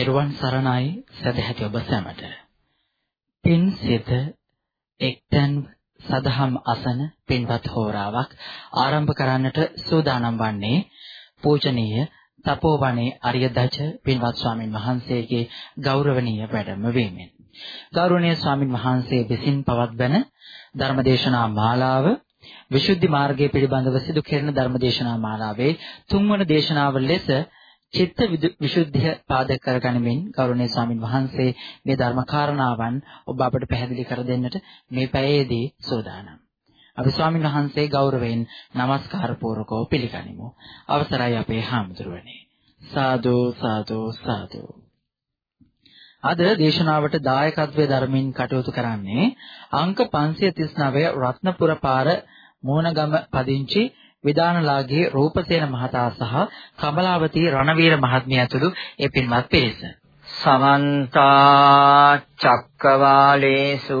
තෙරුවන් සරණයි සදැහැති ඔබ සැමට. පින් සිත එක්තන් සදහම් අසන පින්වත් හෝරාවක් ආරම්භ කරන්නට සූදානම් වන්නේ පූජනීය තපෝවනේ අරියදච පින්වත් ස්වාමින් වහන්සේගේ ගෞරවනීය වැඩම වීමෙන්. ගෞරවනීය ස්වාමින් වහන්සේ විසින් පවත්වන ධර්මදේශනා මාලාව විසුද්ධි මාර්ගය පිළිබඳව සිදු කෙරෙන ධර්මදේශනා මාලාවේ තුන්වන දේශනාව ලෙස චිත්ත විසුද්ධිය පාදක කරගනිමින් ගෞරවනීය ස්වාමින් වහන්සේ මේ ධර්ම කාරණාවන් ඔබ අපට පැහැදිලි කර දෙන්නට මේ පැයේදී සූදානම්. අපි ස්වාමින් වහන්සේ ගෞරවයෙන් নমස්කාර පූර්වකව පිළිගනිමු. අවසරයි අපේ හාමුදුරුවනේ. සාදු සාදු සාදු. අද දේශනාවට දායකත්වයේ ධර්මින් කටයුතු කරන්නේ අංක 539 රත්නපුර පාර මෝනගම පදිංචි විදානලාගේ රූපසේන මහතා සහ කමලාවතී රණවීර මහත්මිය ඇතුළු ඒ පින්වත් පිරිස. සමන්ත චක්කවාලේසු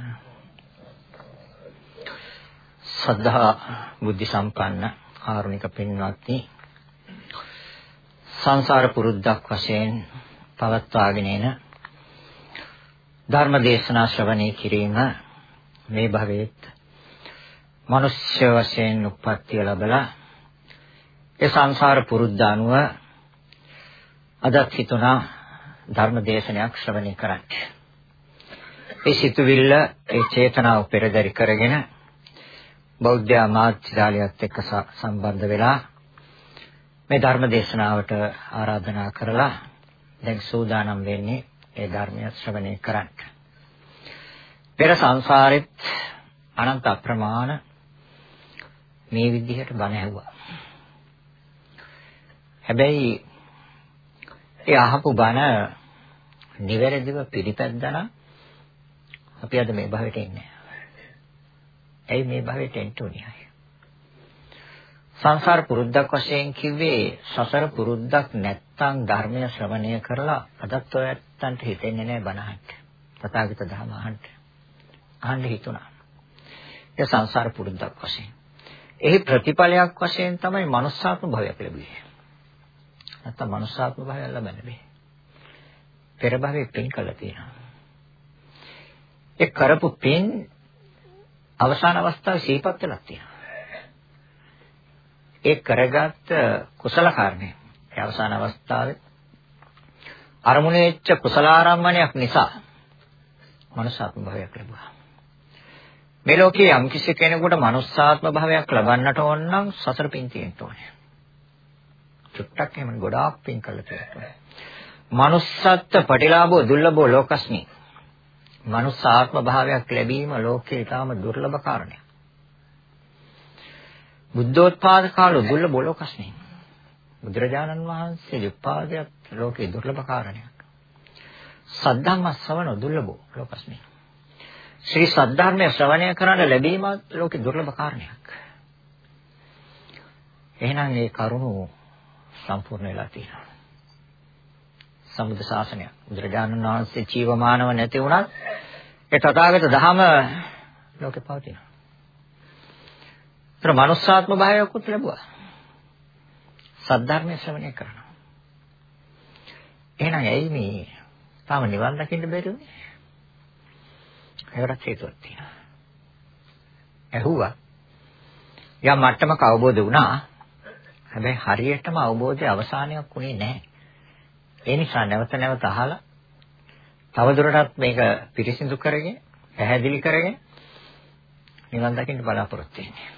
සද්ධා බුද්ධ සම්පන්න කාරුණික පින්වත්නි සංසාර පුරුද්දක් වශයෙන් පවත්වාගෙන එන ධර්ම දේශනා ශ්‍රවණය කිරීම මේ භවයේත් මිනිස්ය වශයෙන් උප්පත්තිය ලැබලා ඒ සංසාර පුරුද්ද අනුව අදත් හිතුණා ධර්ම දේශනයක් ශ්‍රවණය කරන්න. ඒ සිතුවිල්ල ඒ චේතනාව පෙරදරි කරගෙන බෞද්ධ ආමාත්‍යාලයත් එක්ක සම්බන්ධ වෙලා මේ ධර්ම දේශනාවට ආරාධනා කරලා දැන් සූදානම් වෙන්නේ ඒ ධර්මය ශ්‍රවණය කරන්න. පෙර සංසාරෙත් අනන්ත අප්‍රමාණ මේ විදිහට බණ ඇහුවා. හැබැයි ඒ අහපු බණ නිවැරදිව පිළිපැද්දා නම් අපි අද මේ භවයට එන්නේ. ඇයි මේ භවයට එන්න උනේ? සංසාර පුරුද්දක් වශයෙන් කිව්වේ සසර පුරුද්දක් නැත්තම් ධර්මය ශ්‍රවණය කරලා අදත් ඔයත්තන්ට හිතෙන්නේ නැහැ බණහන්න. තථාගත ධර්ම අහන්න. අහන්න හිතුණා. ඒ සංසාර පුරුද්දක් වශයෙන්. එහි ප්‍රතිඵලයක් වශයෙන් තමයි manussාත්ම භවයක් ලැබුවේ. නැත්තම් manussාත්ම භවයක් ලැබෙන්නේ නැහැ. පෙර භවයේ පින් කළා තියෙනවා. ඒ කරපු පින් අවසාන අවස්ථාවේ සිහිපත් වෙලා තියෙනවා. ඒ කරගත් කුසල කර්මය ඒ අවසාන අවස්ථාවේ අරමුණේච්ච කුසලාරම්මණයක් නිසා මනුෂ්‍යාත්ම භාවයක් ලැබුවා. මේ ලෝකයේ යම් කිසි කෙනෙකුට මනුෂ්‍යාත්ම භාවයක් ලබන්නට ඕන නම් සසර පින් තියෙන්න ඕනේ. චුට්ටක් එහෙම ගොඩාක් පින් කළා තියෙනවා. manussත්ත්ව පටිලාභෝ දුර්ලභෝ ලෝකස්මි. මනුෂ්‍යාත්ම භාවයක් ලැබීම ලෝකේ ඊටාම දුර්ලභ කාරණයක්. බුද්ධෝත්පාද කාලෝ දුර්ලභ ලෝකස්නේ. බුදුරජාණන් වහන්සේ උත්පාදයක් ලෝකේ දුර්ලභ කාරණයක්. සද්ධම්ම ශ්‍රවණ දුර්ලභ ලෝකස්නේ. ශ්‍රී සද්ධර්මය ශ්‍රවණය කරන්න ලැබීම ලෝකේ දුර්ලභ කාරණයක්. එහෙනම් මේ කරුණු සම්පූර්ණ වෙලා තියෙනවා. සම්බුද්ධ ශාසනය බුදුරජාණන් වහන්සේ ජීවමානව නැති වුණත් ඒ තථාගත ධහම ලෝකේ පවතිනවා. ඒතර මනුස්සාත්ම භාවයකුත් ලැබුවා. සද්ධර්මයේ ශ්‍රවණය කරනවා. එහෙනම් ඇයි මේ තාම නිවන් දකින්න බැරි උනේ? ඒකට හේතුවක් තියෙනවා. ඇහුවා. යම් මට්ටමක අවබෝධ වුණා. හැබැයි හරියටම අවබෝධයේ අවසානයක් උනේ නැහැ. ඒ නිසා නැවත නැවත අහලා තවදුරටත් මේක පිරිසිදු කරගෙන පැහැදිලි කරගෙන නිවන් දකින්න බලාපොරොත්තු වෙන්නේ.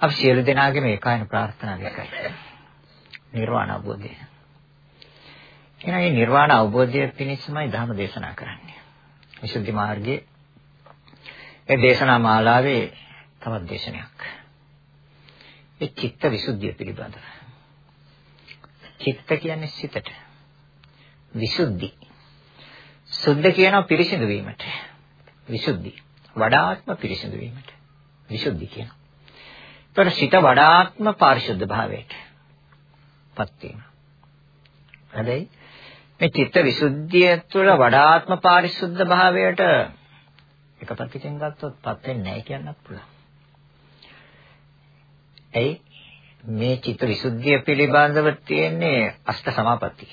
අපි සියලු දෙනාගේම ඒකායන ප්‍රාර්ථනා දෙකයි. නිර්වාණ අවබෝධය. එහෙනම් මේ නිර්වාණ අවබෝධය පිණිසමයි ධර්ම දේශනා කරන්නේ. විසුද්ධි මාර්ගයේ ඒ දේශනා මාලාවේ තවත් දේශනයක්. ඒ චිත්ත විසුද්ධිය පිළිබඳව. චිත්ත කියන්නේ සිතට. විසුද්ධි. සුද්ධ කියනවා පිරිසිදු වීමට. විසුද්ධි. වඩාත්ම පිරිසිදු වීමට. විසුද්ධි කියනවා. ඒතර සිත වඩාත්ම පාරිශුද්ධ භාවයට පත් වීම. හැබැයි මේ චිත්ත විසුද්ධිය තුළ වඩාත්ම පාරිශුද්ධ භාවයට එක පැත්තකින් ගත්තොත් පත් වෙන්නේ නැහැ කියන්නත් පුළුවන්. එයි මේ චිත්ත විසුද්ධිය පිළිබඳව තියෙන්නේ අෂ්ට සමාපatti.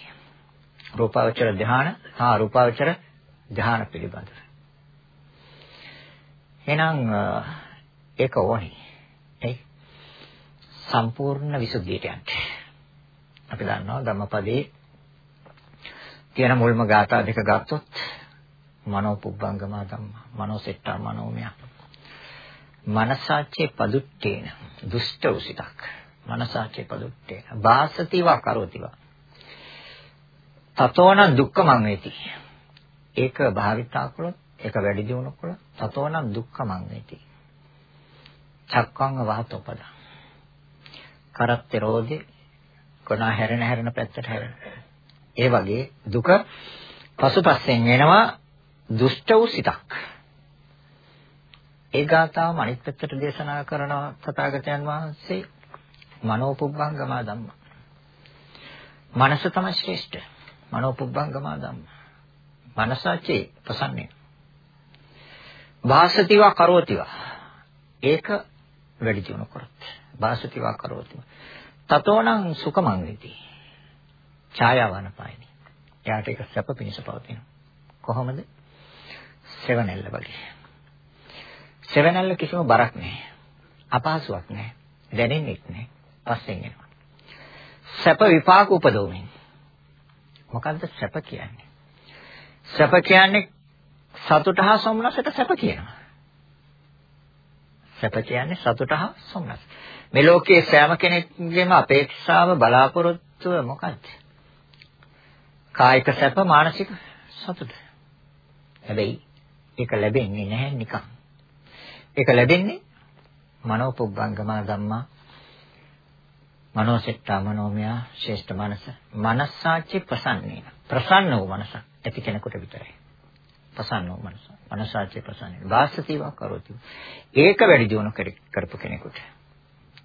රූපාවචර ධ්‍යාන හා රූපාවචර ධ්‍යාන පිළිබඳව. එහෙනම් ඒක ඕනේ. එයි සම්පූර්ණ විසුද්ධියට යන්න. අපි දන්නවා ධම්මපදයේ තියෙන මුල්ම ගාථා දෙක ගත්තොත් මනෝ පුබ්බංගම ධම්මා මනෝ සෙට්ටා මනෝමය මනසාචේ පදුට්ටේන දුෂ්ට උසිතක් මනසාචේ පදුට්ටේන වාසතිවා කරෝතිවා. තතෝන දුක්ඛමං වේති. ඒක භාවිතා කළොත් ඒක වැඩි දියුණු කළොත් තතෝන දුක්ඛමං වේති. චක්කං වාතෝපද. කරත්තේ රෝදේ කොනා හැරෙන හැරෙන පැත්තට හැරෙන. ඒ වගේ දුක පසුපස්සෙන් එනවා දුෂ්ට වූ සිතක්. ඒ ගාථාවම අනිත් පැත්තට දේශනා කරන තථාගතයන් වහන්සේ. මනෝපුබ්බංගමා ධම්ම. මනස තමයි ශ්‍රේෂ්ඨ. මනෝපුබ්බංගමා ධම්ම. මනසචේ ප්‍රසන්නේ. වාසතිවා කරෝතිවා. ඒක වැඩි දියුණු කරත්. වාසතිවා කරෝතිවා. තතෝණං සුඛමං වෙති. ඡායාවන පායනි. එයාට ඒක සැප පිණිස පවතිනවා. කොහොමද? සෙවණැල්ල වගේ. සෙවණැල්ල කිසිම බරක් නැහැ. අපහසුයක් නැහැ. දැනෙන්නෙත් නැහැ. පස්සෙන් එනවා. සැප විපාක උපදවමින්. මොකද්ද සැප කියන්නේ? සැප කියන්නේ සතුට හා සොම්නසට සැප කියනවා. සැප කියන්නේ සතුට හා සොම්නස. මේ ලෝකයේ සෑම කෙනෙක්ගේම අපේක්ෂාව බලාපොරොත්තුව මොකක්ද? කායික සැප මානසික සතුට. හැබැයි ඒක ලැබෙන්නේ නැහැ නිකන්. ඒක ලැබෙන්නේ මනෝපුබ්බංගම ධම්මා මනෝසෙට්ටා මනෝමය ශ්‍රේෂ්ඨ මනස. මනසාචි ප්‍රසන්නේන ප්‍රසන්න වූ මනස ඇති කෙනෙකුට විතරයි. ප්‍රසන්න වූ මනස. මනසාචි ප්‍රසන්නේ වාසතිවා කරෝති. ඒක වැඩි දියුණු කරපු කෙනෙකුට.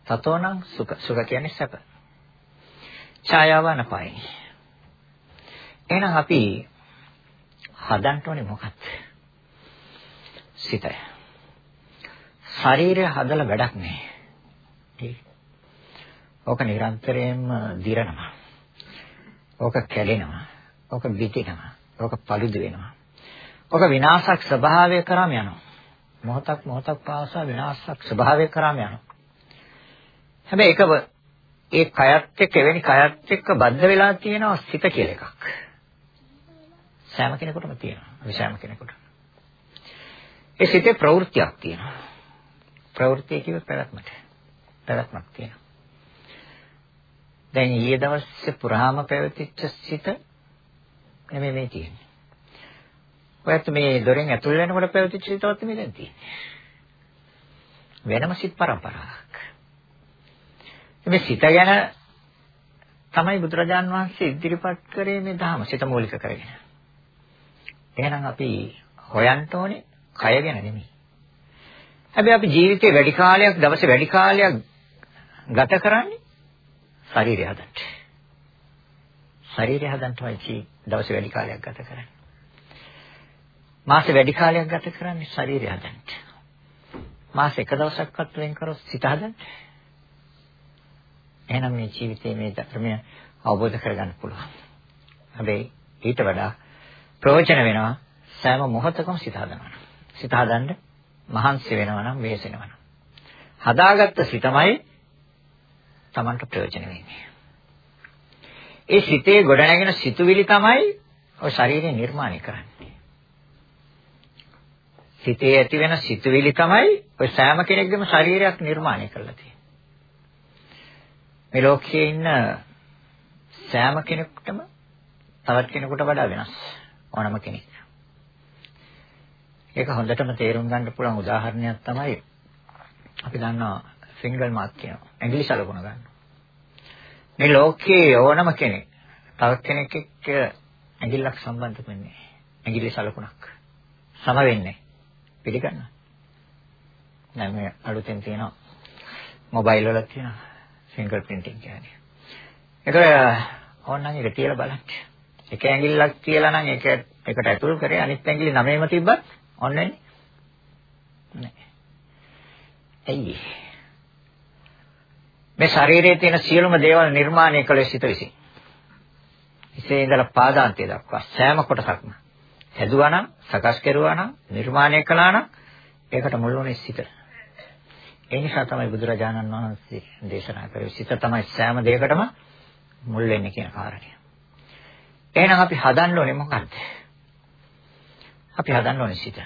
තතෝනම් සුඛ. සුඛ කියන්නේ සැප. ඡායාවන පයි එහෙනම් අපි හදන්න ඕනේ මොකක්ද? සිතය. ශරීරය හදලා වැඩක් නැහැ. ඕක නිරන්තරයෙන්ම දිරනවා. ඕක කැඩෙනවා. ඕක විදිනවා. ඕක පළුදු වෙනවා. ඕක විනාශක් ස්වභාවය කරාම යනවා. මොහොතක් මොහොතක් පාසා විනාශක් ස්වභාවය කරාම යනවා. හැබැයි ඒක ඒ කයත් එක්ක එවැනි කයත් එක්ක බද්ධ වෙලා තියෙනවා සිත කියලා එකක්. සෑම කෙනෙකුටම තියෙනවා. අපි සෑම කෙනෙකුට. ඒ සිතේ ප්‍රවෘත්තියක් තියෙනවා. ප්‍රවෘත්තිය කියව පැවැත්මට. පැවැත්මක් තියෙනවා. දැන් ඊයේ දවසේ පුරාම පැවතිච්ච සිත නෙමෙයි මේ තියෙන්නේ. ඔයත් මේ දොරෙන් ඇතුල් වෙනකොට පැවතිච්ච සිතවත් මේ දැන් තියෙන්නේ. වෙනම සිත් පරම්පරාවක්. මේ සිත ගැන තමයි බුදුරජාන් වහන්සේ ඉදිරිපත් කරේ මේ ධර්ම සිත මූලික කරගෙන. එහෙනම් අපි හොයන්න ඕනේ කය ගැන නෙමෙයි. හැබැයි අපි ජීවිතේ වැඩි කාලයක් දවසේ වැඩි කාලයක් ගත කරන්නේ ශරීරය හදන්න. ශරීරය හදන්න තමයි දවසේ වැඩි කාලයක් ගත කරන්නේ. මාසේ වැඩි කාලයක් ගත කරන්නේ ශරීරය හදන්න. මාස එක දවසක්වත් වෙන් කරොත් සිත හදන්න. එහෙනම් මේ ජීවිතයේ මේ ධර්මය අවබෝධ කරගන්න පුළුවන්. හැබැයි ඊට වඩා ප්‍රයෝජන වෙනවා සෑම මොහොතකම සිත හදනවා. සිත හදන්න මහන්සි වෙනවා නම් වෙහෙසෙනවා නම්. හදාගත්ත සිතමයි Tamanට ප්‍රයෝජන වෙන්නේ. ඒ සිතේ ගොඩනැගෙන සිතුවිලි තමයි ඔය ශරීරය නිර්මාණය කරන්නේ. සිතේ ඇති වෙන සිතුවිලි තමයි ඔය සෑම කෙනෙක්ගේම ශරීරයක් නිර්මාණය කරලා තියෙන්නේ. මේ ලෝකයේ ඉන්න සෑම කෙනෙකුටම තවත් කෙනෙකුට වඩා වෙනස් ඕනම කෙනෙක්. ඒක හොඳටම තේරුම් ගන්න පුළුවන් උදාහරණයක් තමයි අපි දන්නවා සිංගල් මාක් කියනවා. ඇඟිලි සලකුණ ගන්න. මේ ලෝකයේ ඕනම කෙනෙක් තවත් කෙනෙක් එක්ක ඇඟිල්ලක් සම්බන්ධ වෙන්නේ. ඇඟිලි සලකුණක්. සම වෙන්නේ. පිළිගන්න. දැන් මේ අලුතෙන් තියෙනවා මොබයිල් වල තියෙනවා ෆින්ගර් ප්‍රින්ටිං කියන්නේ. ඒක ඕනනම් ඒක තියලා බලන්න. එක ඇඟිල්ලක් තියලා නම් ඒක එකට ඇතුල් කරේ අනිත් ඇඟිලි නමේම තිබ්බත් ඔන්නේ නෑ. ඇයි? මේ ශරීරයේ තියෙන සියලුම දේවල් නිර්මාණය කළේ සිත විසින්. ඉසේ ඉඳලා පාදාන්තය දක්වා සෑම කොටසක්ම හැදුවා නම්, සකස් කරුවා නම්, නිර්මාණය කළා නම් ඒකට මුල් වුණේ සිත. ඒ නිසා තමයි බුදුරජාණන් වහන්සේ දේශනා කරේ සිත තමයි සෑම දෙයකටම මුල් වෙන්නේ කියන කාරණය. එහෙනම් අපි හදන්න ඕනේ මොකද්ද? අපි හදන්න ඕනේ සිත.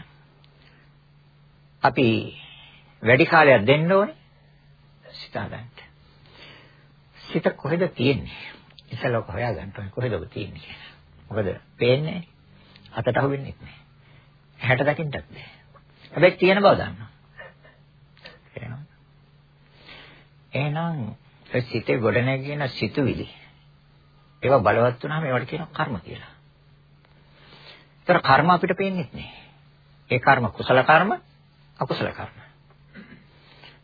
අපි වැඩි කාලයක් දෙන්න ඕනේ සිත හදන්න. සිත කොහෙද තියෙන්නේ? ඉතලක හොයාගන්න ඕනේ කොහෙද ඔබ තියෙන්නේ කියලා. මොකද පේන්නේ අතට අහුවෙන්නේ නැහැ. හැට දකින්නත් බෑ. හැබැයි තියෙන බව දන්නවා. තේරෙනවද? එහෙනම් ඒ සිතේ ගොඩනැගෙන සිතුවිලි ඒවා බලවත් වුණාම ඒවට කියනවා කර්ම කියලා. ඒතර කර්ම අපිට පේන්නේ නැහැ. ඒ කර්ම කුසල කර්ම, අකුසල කර්ම.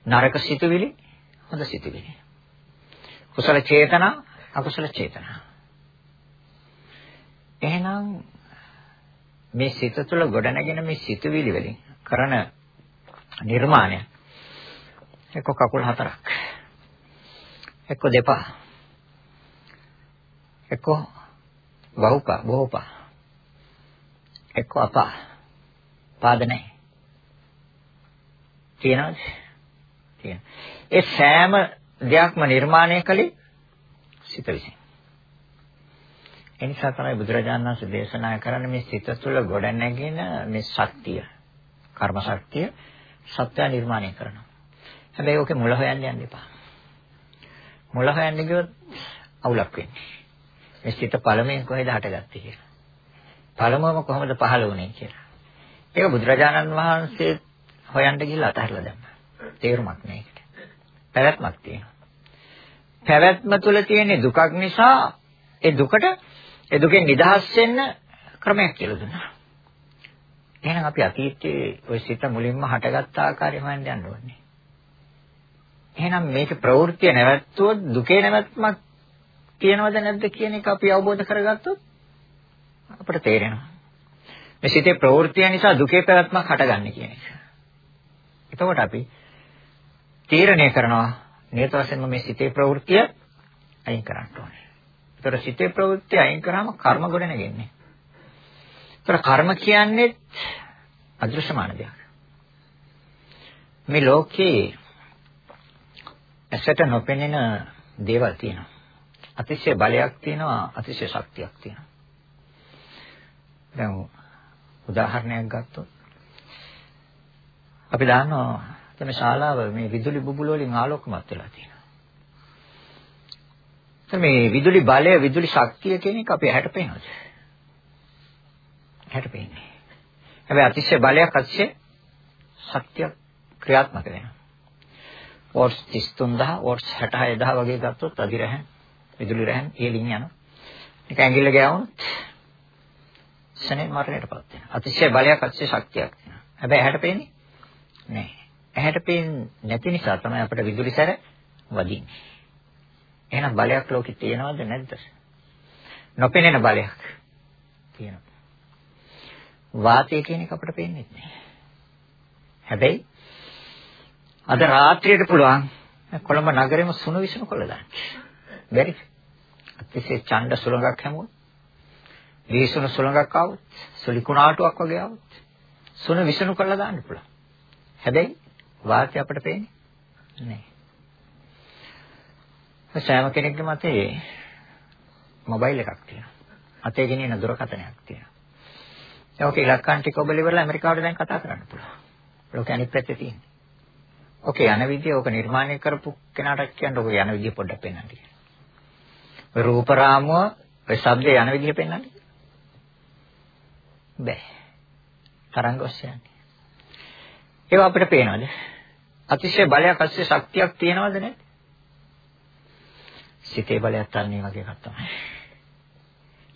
නරක සිතුවිලි, හොඳ සිතුවිලි. කුසල චේතනා, අකුසල චේතනා. එහෙනම් මේ සිත තුළ ගොඩනැගෙන මේ සිතුවිලි වලින් කරන නිර්මාණය එක්ක කකුල් හතරක් එක්ක දෙපා එක්ක බහුපා බොහෝපා එක්ක අපා පාද නැහැ. තියනවද? තියෙන ඒ සෑම දෙයක්ම නිර්මාණය කළේ සිත විසින් එනිසා තමයි බුදුරජාණන් වහන්සේ දේශනා කරන්නේ මේ සිත තුළ ගොඩනැගෙන මේ ශක්තිය කර්ම ශක්තිය සත්‍ය නිර්මාණය කරනවා හැබැයි ඕකේ මුල හොයන්න යන්න එපා මුල හොයන්න ගියොත් අවුලක් වෙන්නේ මේ සිත පළමුවෙන් කොහෙද හටගත්තේ කියලා. පළමුවම කොහොමද පහළ වුනේ කියලා. ඒක බුදුරජාණන් වහන්සේ හොයන්න ගිහලා අතහැරලා දැම්මා. තේරුමක් නෑ ඒකට. පැවැත්මක් තියෙනවා. පැවැත්ම තුළ තියෙන දුකක් නිසා ඒ දුකට ඒ දුකෙන් නිදහස් වෙන්න ක්‍රමයක් කියලා දුන්නා. එහෙනම් අපි අතීතයේ ওই සිත මුලින්ම හටගත් ආකාරය හොයන්න යන්න ඕනේ. එහෙනම් මේක ප්‍රවෘත්ති නැවැත්තුවොත් දුකේ නැවැත්මක් තියෙනවද නැද්ද කියන එක අපි අවබෝධ කරගත්තොත් අපිට තේරෙනවා. මේ සිතේ ප්‍රවෘත්තිය නිසා දුකේ පැවැත්මක් හටගන්නේ කියන එක. එතකොට අපි තීරණය කරනවා නියත වශයෙන්ම මේ සිතේ ප්‍රවෘත්තිය අයින් කරන්න ඕනේ. ඒතර සිතේ ප්‍රවෘත්තිය අයින් කරාම කර්ම ගොඩ නැගෙන්නේ. ඒතර කර්ම කියන්නේ අදෘශ්‍යමාන දෙයක්. මේ ලෝකේ ඇසට නොපෙනෙන දේවල් තියෙනවා. අතිශය බලයක් තියෙනවා අතිශය ශක්තියක් තියෙනවා. දැන් උදාහරණයක් ගත්තොත් අපි දන්නවා මේ ශාලාව මේ විදුලි බුබුල වලින් ආලෝකමත් වෙලා තියෙනවා. මේ විදුලි බලය විදුලි ශක්තිය කියන එක අපි ඇහැට පේනවද? ඇහැට පේන්නේ. හැබැයි අතිශය බලයක් අතිශය ශක්තිය ක්‍රියාත්මක වෙනවා. වෝට්ස් 33000 වෝට්ස් 66000 වගේ ගත්තොත් අදිරහන් විදුලි රැහන් ඉහළින් යනවා. ඒක ඇඟිල්ල ගෑවුනොත් ශනේ මරණයටපත් වෙනවා. අතිශය බලයක් අතිශය ශක්තියක් තියෙනවා. හැබැයි ඇහැට පේන්නේ නැහැ. ඇහැට පේන්නේ නැති නිසා තමයි අපිට විදුලි සැර වදින්නේ. එහෙනම් බලයක් ලෝකෙ තියෙනවද නැද්ද? නොපෙනෙන බලයක් තියෙනවා. වාතය කියන එක අපිට පේන්නේ නැහැ. හැබැයි අද රාත්‍රියට පුළුවන් කොළඹ නගරෙම සුණු විසුණු කොල්ල දාන්න. බැරි. අතිශය ඡණ්ඩ සුලඟක් හැමුවොත් විසුණු සුළඟක් ආවොත්, සුලි කුණාටුවක් වගේ ආවොත්, සුණ විසුණු කරලා දාන්න පුළුවන්. හැබැයි වාතය අපිට පේන්නේ නැහැ. සෑම කෙනෙක්ගේම අතේ මොබයිල් එකක් තියෙනවා. අතේ ගෙනියන දුරකථනයක් තියෙනවා. ඒක ඉලක්කම් ටික ඔබ ඉවරලා ඇමරිකාවට දැන් කතා කරන්න පුළුවන්. ලෝක අනිත් පැත්තේ තියෙන්නේ. ඕකේ යන විදිය ඕක නිර්මාණය කරපු කෙනාට කියන්න ඕක යන විදිය පොඩ්ඩක් පෙන්වන්න කියලා. රූප රාමුව ඔය ශබ්දේ යන විදිය පෙන්වන්න. බෑ. තරංග ඔස්සේ යන්නේ. ඒවා අපිට පේනවද? අතිශය බලයක් අතිශය ශක්තියක් තියෙනවද නැද්ද? සිතේ බලයක් අන්න ඒ වගේ එකක් තමයි.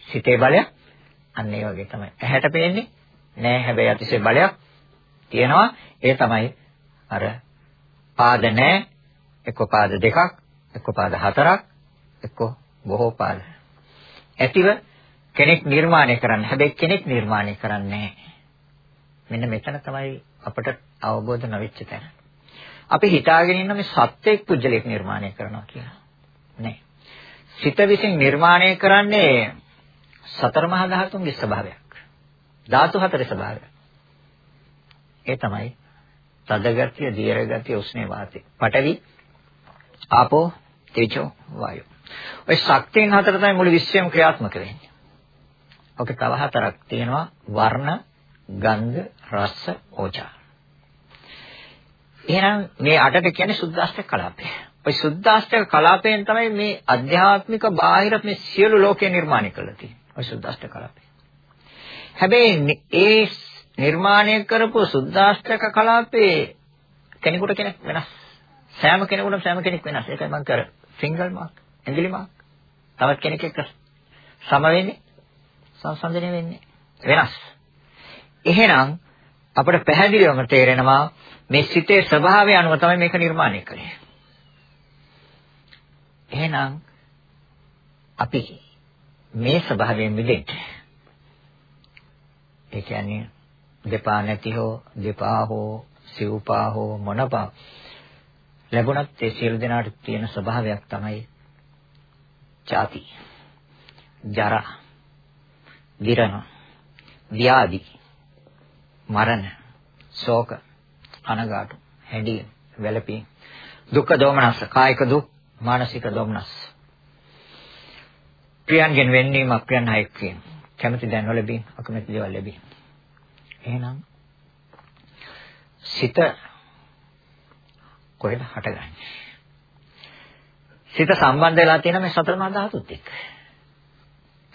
සිතේ බලය අන්න ඒ වගේ තමයි. ඇහැට පේන්නේ නෑ හැබැයි අතිශය බලයක් තියෙනවා. ඒ තමයි අර පාද නෑ එක්ක පාද දෙකක් එක්ක පාද හතරක් එක්ක බොහෝ පාද. ඇතිව කෙනෙක් නිර්මාණය කරන්න. හැබැයි කෙනෙක් නිර්මාණය කරන්නේ මෙන්න මෙතන තමයි අපට අවබෝධ නොවෙච්ච තැන. අපි හිතාගෙන ඉන්න මේ සත්‍යයක් පුජ්‍යලයක් නිර්මාණය කරනවා කියලා. නෑ. සිත විසින් නිර්මාණය කරන්නේ සතර මහා ධාතුන්ගේ ස්වභාවයක්. ධාතු හතරේ ස්වභාවය. ඒ තමයි තද ගතිය, දීර්ඝ ගතිය, උෂ්ණ වාතය. පඨවි, ආපෝ, තේජෝ, වායෝ. ඔය ශක්තියන් හතර තමයි මුළු විශ්වයම ක්‍රියාත්මක වෙන්නේ. ඔක තව හතරක් තියෙනවා වර්ණ, ගන්ධ, රස, ඕජා. එහෙනම් මේ අටට කියන්නේ සුද්දාෂ්ටක කලාපය. ඔය සුද්දාෂ්ටක කලාපයෙන් තමයි මේ අධ්‍යාත්මික බාහිර මේ සියලු ලෝකේ නිර්මාණය කළා තියෙන්නේ. ඔය සුද්දාෂ්ටක කලාපය. හැබැයි ඒ නිර්මාණය කරපු සුද්දාෂ්ටක කලාපේ කෙනෙකුට කෙනෙක් වෙනස්. සෑම කෙනෙකුටම සෑම කෙනෙක් වෙනස්. ඒකයි මම කර සිංගල් මාක්, ඇඟිලි මාක්. තවත් කෙනෙක් එක්ක සම වෙන්නේ, සංසන්දනය වෙන්නේ. වෙනස්. එහෙනම් අපිට පැහැදිලිවම තේරෙනවා මේ සිතේ ස්වභාවය අනුව තමයි මේක නිර්මාණය කරන්නේ. එහෙනම් අපි මේ ස්වභාවයෙන් මිදෙන්න. ඒ කියන්නේ දෙපා නැති හෝ දෙපා හෝ සිව්පා හෝ මොනපා ලැබුණත් ඒ සියලු දෙනාට තියෙන ස්වභාවයක් තමයි ජාති ජරා විරණ ව්‍යාධි මරණ ශෝක අනගාටු හැඬීම් වැළපීම් දුක්ඛ දෝමනස කායික දුක් මානසික දොම්නස්. ප්‍රියන්ගෙන් වෙන්නීම අප්‍රියන් අයෙක්වීම. කැමති දැන් නොලැබීම, අකමැති දේවල් ලැබීම. එහෙනම් සිත කොහෙද හටගන්නේ? සිත සම්බන්ධ වෙලා තියෙන මේ සතර මහා ධාතුත් එක්ක.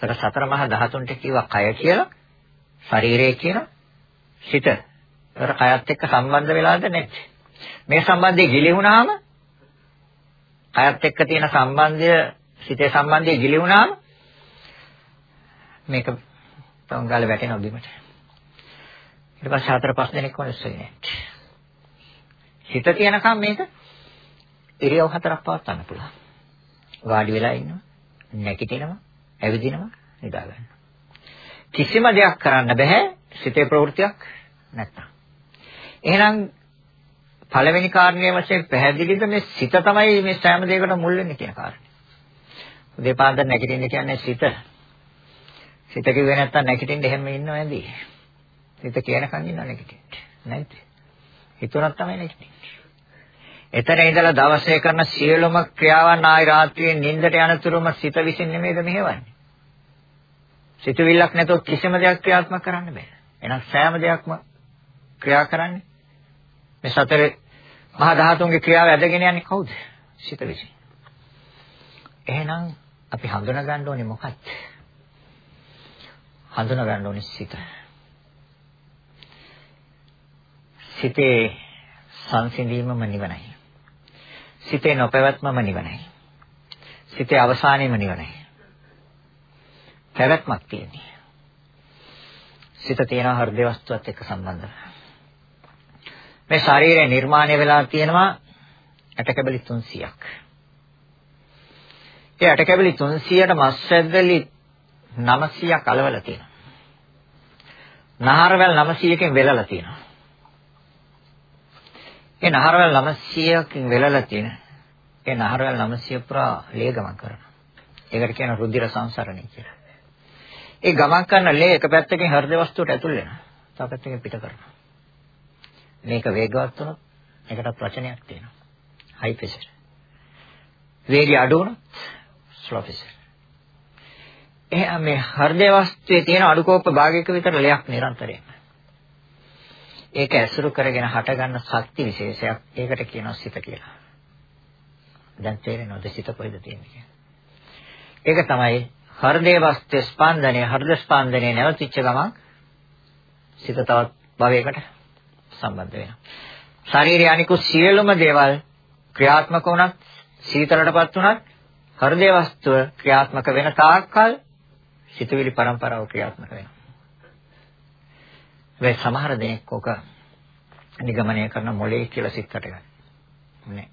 ඒතර සතර මහා ධාතුන්ට කියවා කය කියලා, ශරීරය කියලා, සිත. ඒතර කයත් එක්ක සම්බන්ධ වෙලාද නැද්ද? මේ සම්බන්ධය ගිලිහුණාම කයත් එක්ක තියෙන සම්බන්ධය සිතේ සම්බන්ධය ගිලි වුණාම මේක තංගාල වැටෙනවා බිමට. ඊට පස්සේ හතර පහ දෙනෙක් වුණා ඉස්සෙල්ලා. හිත තියනකම් මේක ඉරියව් හතරක් පවත්වන්න පුළුවන්. වාඩි වෙලා ඉන්නවා, නැගිටිනවා, ඇවිදිනවා, නිදා ගන්නවා. කිසිම දෙයක් කරන්න බෑ සිතේ ප්‍රවෘත්තියක් නැත්තම්. එහෙනම් පළවෙනි කාරණේ වශයෙන් පැහැදිලිද මේ සිත තමයි මේ සෑම දෙයකටම මුල් වෙන්නේ කියන කාරණේ. උදේපාන්දර නැගිටින්න කියන්නේ සිත. සිත කිව්වේ නැත්තම් නැගිටින්න එහෙම ඉන්නව ඇඳි. සිත කියනකන් ඉන්නව නැගිටින්න. නැද්ද? හිතුණක් තමයි නැගිටින්නේ. එතන ඉඳලා දවසේ කරන සියලුම ක්‍රියාවන් ආයි රාත්‍රියේ නිින්දට යනතුරුම සිත විසින් නෙමෙයිද මෙහෙවන්නේ. සිතුවිල්ලක් නැතුව කිසිම දෙයක් ක්‍රියාත්මක කරන්න බෑ. එහෙනම් සෑම දෙයක්ම ක්‍රියා කරන්නේ මේ සතර මහා ධාතුන්ගේ ක්‍රියාව ඇදගෙන යන්නේ කවුද? සිත විසින්. එහෙනම් අපි හඳුනා ගන්න ඕනේ මොකක්ද? හඳුනා ගන්න ඕනේ සිත. සිතේ සංසිඳීමම නිවනයි. සිතේ නොපැවැත්මම නිවනයි. සිතේ අවසානයම නිවනයි. පැවැත්මක් තියෙන්නේ. සිත තියෙන හෘද වස්තුවත් එක්ක සම්බන්ධව. මේ ශරීරය නිර්මාණය වෙලා තියෙනවා ඇටකැබලි 300ක්. ඒ ඇටකැබලි 300ට මස් ඇද්දලි 900ක් අලවලා තියෙනවා. නහරවැල් 900කින් වෙලලා තියෙනවා. ඒ නහරවැල් 900කින් වෙලලා තියෙන ඒ නහරවැල් 900 පුරා ලේ ගමන් කරනවා. ඒකට කියන රුධිර සංසරණය කියලා. ඒ ගමන් කරන ලේ එක පැත්තකින් හෘද වස්තුවට ඇතුල් වෙනවා. තව පැත්තකින් පිට කරනවා. මේක වේගවත් වුණොත් ඒකට වචනයක් තියෙනවා. High pressure. වේගය අඩු වුණොත් ස්ලෝ ප්‍රෙෂර්. එහෙනම් මේ හෘද වස්තුවේ තියෙන අඩුකෝප භාගයක විතර ලයක් නිරන්තරයෙන්. ඒක ඇසුරු කරගෙන හටගන්න ශක්ති විශේෂයක්. ඒකට කියනවා සිත කියලා. දැන් තේරෙනවද සිත කොහෙද තියෙන්නේ ඒක තමයි හෘදේ වස්තු ස්පන්දනය හෘද ස්පන්දනය නැවතිච්ච ගමන් සිත තවත් භවයකට සම්බන්ධ වෙනවා. ශරීරය අනිකුත් සියලුම දේවල් ක්‍රියාත්මක වුණත් සීතලටපත් වුණත් හෘදේ වස්තුව ක්‍රියාත්මක වෙන තාක්කල් සිතුවිලි පරම්පරාව ක්‍රියාත්මක වෙනවා. මේ සමහර දෙනෙක් ඔක නිගමනය කරන මොලේ කියලා සිත්තට ගන්න. නේ.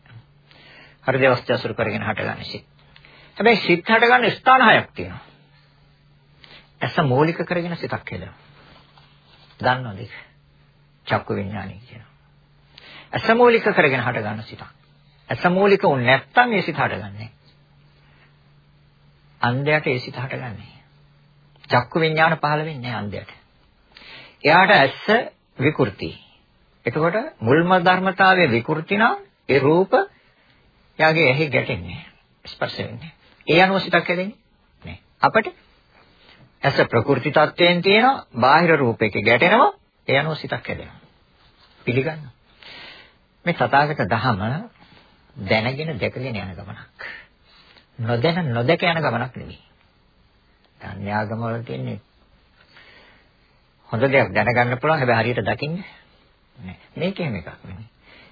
හෘදේ වස්තුව අසුරු කරගෙන හටගන්නේ සිත්. හැබැයි සිත් හටගන්න ස්ථාන හයක් තියෙනවා. ඇස මූලික කරගෙන සිතක් හදනවා. දන්නවද ඒක? චක්කු විඥානය කියනවා. ඇස මූලික කරගෙන හටගන්න සිතක්. ඇස මූලික වුනේ නැත්තම් ඒ සිත හටගන්නේ. අන්ධයට ඒ සිත හටගන්නේ. චක්කු විඥාන පහළ වෙන්නේ අන්ධයට. එයාට ඇස විකෘති. එතකොට මුල්ම ධර්මතාවයේ විකෘති නම් ඒ රූප එයාගේ ඇහි ගැටෙන්නේ ස්පර්ශ වෙන්නේ. ඒ අනුව සිතක් හැදෙන්නේ නෑ. අපිට ඇස ප්‍රකෘති තත්වයෙන් තියෙනවා බාහිර රූපයක ගැටෙනවා ඒ අනුව සිතක් හැදෙනවා. පිළිගන්න. මේ තථාගත දහම දැනගෙන දැකගෙන යන ගමනක්. නොදැන නොදැක යන ගමනක් නෙවෙයි. අන්‍යාගම වල තියෙන්නේ හොඳ දෙයක් දැනගන්න පුළුවන් හැබැයි හරියට දකින්නේ නෑ. මේක එහෙම එකක් නෙවෙයි.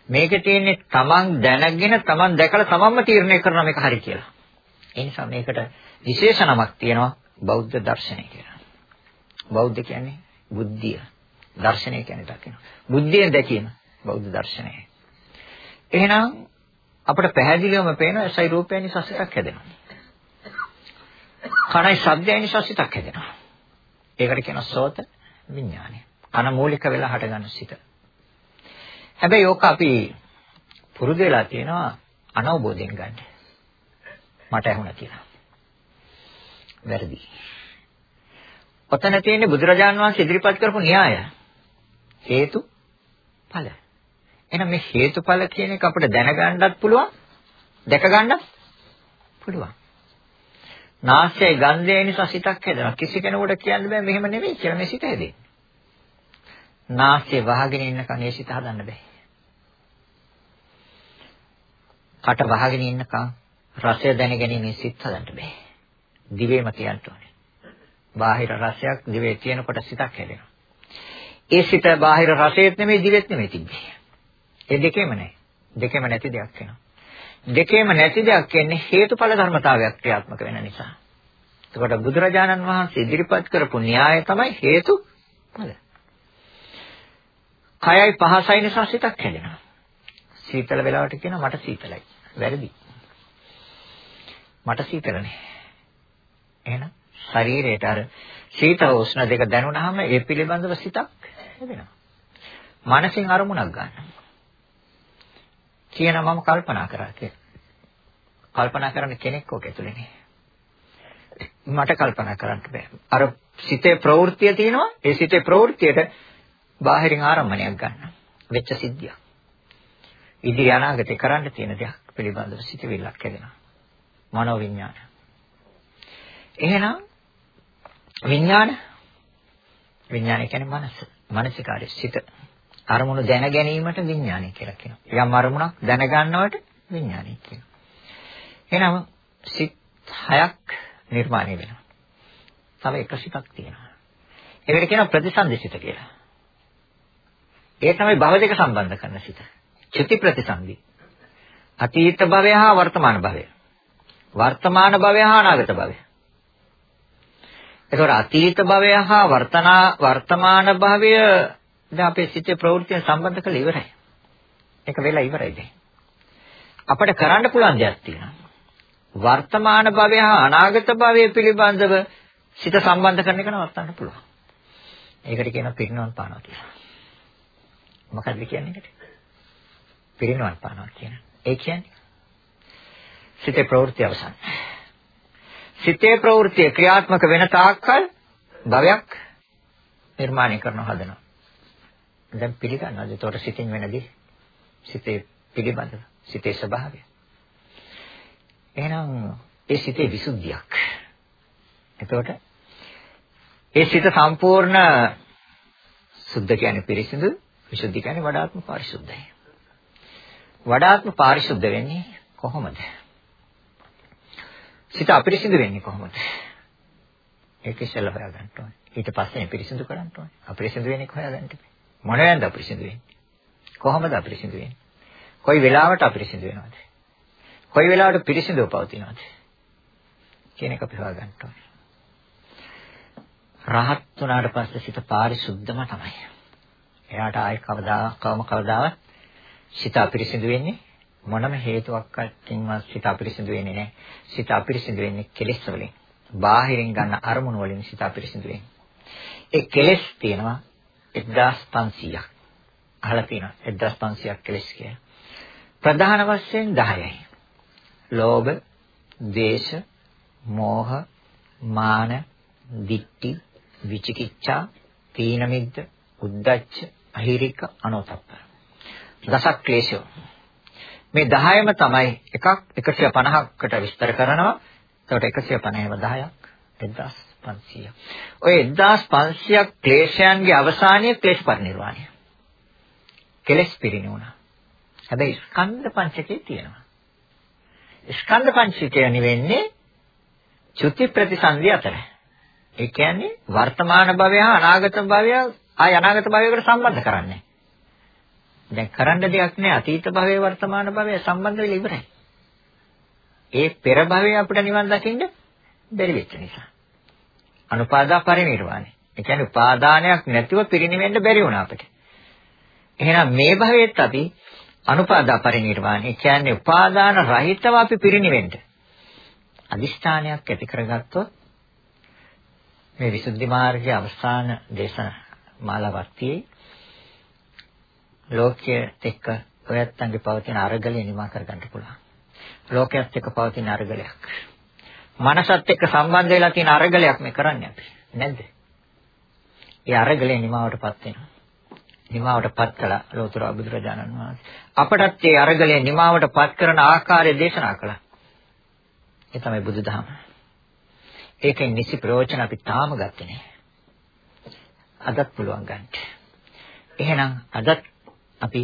මේකේ තියෙන්නේ තමන් දැනගෙන තමන් දැකලා තමන්ම තීරණය කරනවා මේක හරි කියලා. ඒ නිසා මේකට විශේෂ නමක් තියෙනවා බෞද්ධ දර්ශනය කියලා. බෞද්ධ කියන්නේ බුද්ධිය. දර්ශනය කියන්නේ දකින. බුද්ධියෙන් දැකීම බෞද්ධ දර්ශනය. එහෙනම් අපිට පැහැදිලිවම පේනවා එසයි රූපය නිසා සිතක් හැදෙනවා. කනයි ශබ්දය නිසා සිතක් හැදෙනවා. ඒකට කියනවා සෝත විඥානය. කන මූලික වෙලා හටගන්න සිත. හැබැයි ඕක අපි පුරුදු වෙලා තියෙනවා අනවබෝධයෙන් ගන්න. මට ඇහුණා කියලා. වැරදි. ඔතන තියෙන්නේ බුදුරජාන් වහන්සේ ඉදිරිපත් කරපු න්‍යාය. හේතු ඵල. එහෙනම් මේ හේතුඵල කියන එක අපිට දැනගන්නත් පුළුවන්, දැක ගන්නත් පුළුවන්. නාසයේ ගන්ධය නිසා සිතක් හැදෙනවා. කිසි කෙනෙකුට කියන්න බෑ මෙහෙම නෙවෙයි කියලා මේ සිත හැදෙන්නේ. නාසයේ වහගෙන ඉන්නකන් ඒ සිත හදන්න බෑ. කට වහගෙන ඉන්නකන් රසය දැනගැනීමේ සිත් හදන්න බෑ. දිවේම තියන්න ඕනේ. බාහිර රසයක් දිවේ තියෙනකොට සිතක් හැදෙනවා. ඒ සිත බාහිර රසයේත් නෙමෙයි දිවෙත් නෙමෙයි තිබ්බේ. ඒ දෙකේම නැහැ. දෙකේම නැති දෙයක් වෙනවා. දෙකේම නැති දෙයක් කියන්නේ හේතුඵල ධර්මතාවයක් ක්‍රියාත්මක වෙන නිසා. එතකොට බුදුරජාණන් වහන්සේ ඉදිරිපත් කරපු න්‍යාය තමයි හේතුඵල. කයයි පහසයි නිසා සිතක් හැදෙනවා. සීතල වෙලාවට කියනවා මට සීතලයි. වැරදි. මට සීතල නෑ. එහෙනම් ශරීරයට අර සීත උෂ්ණ දෙක දැනුණාම ඒ පිළිබඳව සිතක් හැදෙනවා. මනසින් අරමුණක් ගන්න. කියන මම කල්පනා කරා කියලා. කල්පනා කරන කෙනෙක් ඔක ඇතුලේ නේ. මට කල්පනා කරන්න බෑ. අර සිතේ ප්‍රවෘත්තිය තියෙනවා. ඒ සිතේ ප්‍රවෘත්තියට බාහිරින් ආරම්භණයක් ගන්න. වෙච්ච සිද්ධියක්. ඉදිරි අනාගතේ කරන්න තියෙන දෙයක් පිළිබඳව සිතවිල්ලක් හැදෙනවා. මනෝ විඥාන. එහෙනම් විඥාන විඥානය කියන්නේ මනස. මානසිකාරය සිත. අරමුණු දැන ගැනීමට විඥානය කියලා කියනවා. යම් අරමුණක් දැනගන්නවට විඥානය කියනවා. එහෙනම් සිත් හයක් නිර්මාණය වෙනවා. තව එක සිතක් තියෙනවා. ඒකට කියනවා ප්‍රතිසන්දිසිත කියලා. ඒ තමයි භව දෙක සම්බන්ධ කරන සිත. චුති ප්‍රතිසන්දි. අතීත භවය හා වර්තමාන භවය. වර්තමාන භවය හා අනාගත භවය. ඒතකොට අතීත භවය හා වර්තනා වර්තමාන භවය දැන් අපේ සිතේ ප්‍රවෘත්තිය සම්බන්ධ කරලා ඉවරයි. ඒක වෙලා ඉවරයි දැන්. අපිට කරන්න පුළුවන් දෙයක් තියෙනවා. වර්තමාන භවය හා අනාගත භවය පිළිබඳව සිත සම්බන්ධ කරන එක නවත්තන්න පුළුවන්. ඒකට කියනවා පිරිනවන් පානවා කියලා. මොකක්ද කියන්නේ ඒකට? පිරිනවන් පානවා කියන. ඒ කියන්නේ සිතේ ප්‍රවෘත්ති අවසන්. සිතේ ප්‍රවෘත්ති ක්‍රියාත්මක වෙන තාක්කල් භවයක් නිර්මාණය කරන හදනවා. දැන් පිළිගන්නවද? ඒතකොට සිතින් වෙනදී සිතේ පිළිබඳව සිතේ ස්වභාවය. එහෙනම් ඒ සිතේ විසුද්ධියක්. එතකොට ඒ සිත සම්පූර්ණ සුද්ධ කියන්නේ පිරිසිදු, විසුද්ධි කියන්නේ වඩාත්ම පාරිශුද්ධයි. වඩාත්ම පාරිශුද්ධ වෙන්නේ කොහොමද? සිත අපිරිසිදු වෙන්නේ කොහොමද? ඒක ඉස්සෙල්ලා හොයාගන්න ඕනේ. ඊට පස්සේ පිරිසිදු කරන්න ඕනේ. අපිරිසිදු වෙන්නේ හොයාගන්න බෑ. මොනවෙන්ද අපිරිසිදු වෙන්නේ? කොහොමද අපිරිසිදු වෙන්නේ? කොයි වෙලාවට අපිරිසිදු වෙනවද? කොයි වෙලාවට පිරිසිදුව පවතිනවද? කියන එක අපි හොයාගන්න ඕනේ. රහත් වුණාට පස්සේ සිත පාරිශුද්ධම තමයි. එයාට ආයි කවදා කවම කවදාවත් සිත අපිරිසිදු වෙන්නේ මොනම හේතුවක්කින්වත් සිත අපිරිසිදු වෙන්නේ නැහැ. සිත අපිරිසිදු වෙන්නේ කෙලෙස් වලින්. බාහිරින් ගන්න අරමුණු වලින් සිත අපිරිසිදු වෙන්නේ. ඒ කෙලෙස් තියෙනවා 1500ක්. අහලා තියෙනවා 1500ක් කෙලෙස් කියලා. ප්‍රධාන වශයෙන් 10යි. ලෝභ, ද්වේෂ, මෝහ, මාන, දික්ටි, විචිකිච්ඡා, තීන මිද්ද, උද්ධච්ච, අහිරික, අනෝතප්ප. දසක් ක්ලේශය. මේ 10ම තමයි එකක් 150කට විස්තර කරනවා. එතකොට 150ම 10ක් 1500. ඔය 1500ක් ක්ලේශයන්ගේ අවසානයේ ක්ලේශ පරිනිර්වාණය. කෙලස් පිරිනුණා. හැබැයි ස්කන්ධ පංචකේ තියෙනවා. ස්කන්ධ පංචකය නිවෙන්නේ චුති ප්‍රතිසන්දි අතර. ඒ කියන්නේ වර්තමාන භවය හා අනාගත භවය ආය අනාගත භවයකට සම්බන්ධ කරන්නේ. දැන් කරන්න දෙයක් නෑ අතීත භවයේ වර්තමාන භවයේ සම්බන්ධ වෙලා ඉවරයි. ඒ පෙර භවයේ අපිට නිවන් දකින්න බැරි වෙච්ච නිසා. අනුපාදා පරිණිරවාණය. ඒ කියන්නේ උපාදානයක් නැතිව පිරිනිවෙන්න බැරි වුණා අපිට. එහෙනම් මේ භවයේත් අපි අනුපාදා පරිණිරවාණය කියන්නේ උපාදාන රහිතව අපි පිරිනිවෙන්න. අදිෂ්ඨානයක් ඇති කරගත්තොත් මේ විසුද්ධි මාර්ගයේ අවසාන දේශන මාලාවර්තියේ ලෝකයේ එක්ක ඔයත්තන්ගේ පවතින අරගලය නිමා කරගන්න පුළුවන්. ලෝකයේත් එක්ක පවතින අරගලයක්. මනසත් එක්ක සම්බන්ධ වෙලා තියෙන අරගලයක් මේ කරන්නේ අපි. නැද්ද? ඒ අරගලේ නිමාවටපත් වෙනවා. නිමාවටපත් කළා ලෝතර බුදුරජාණන් වහන්සේ. අපටත් ඒ අරගලේ නිමාවටපත් කරන ආකාරය දේශනා කළා. ඒ තමයි බුදුදහම. ඒකෙන් නිසි ප්‍රයෝජන අපි තාම ගත්තේ නැහැ. අදත් පුළුවන් ගන්න. එහෙනම් අදත් අපි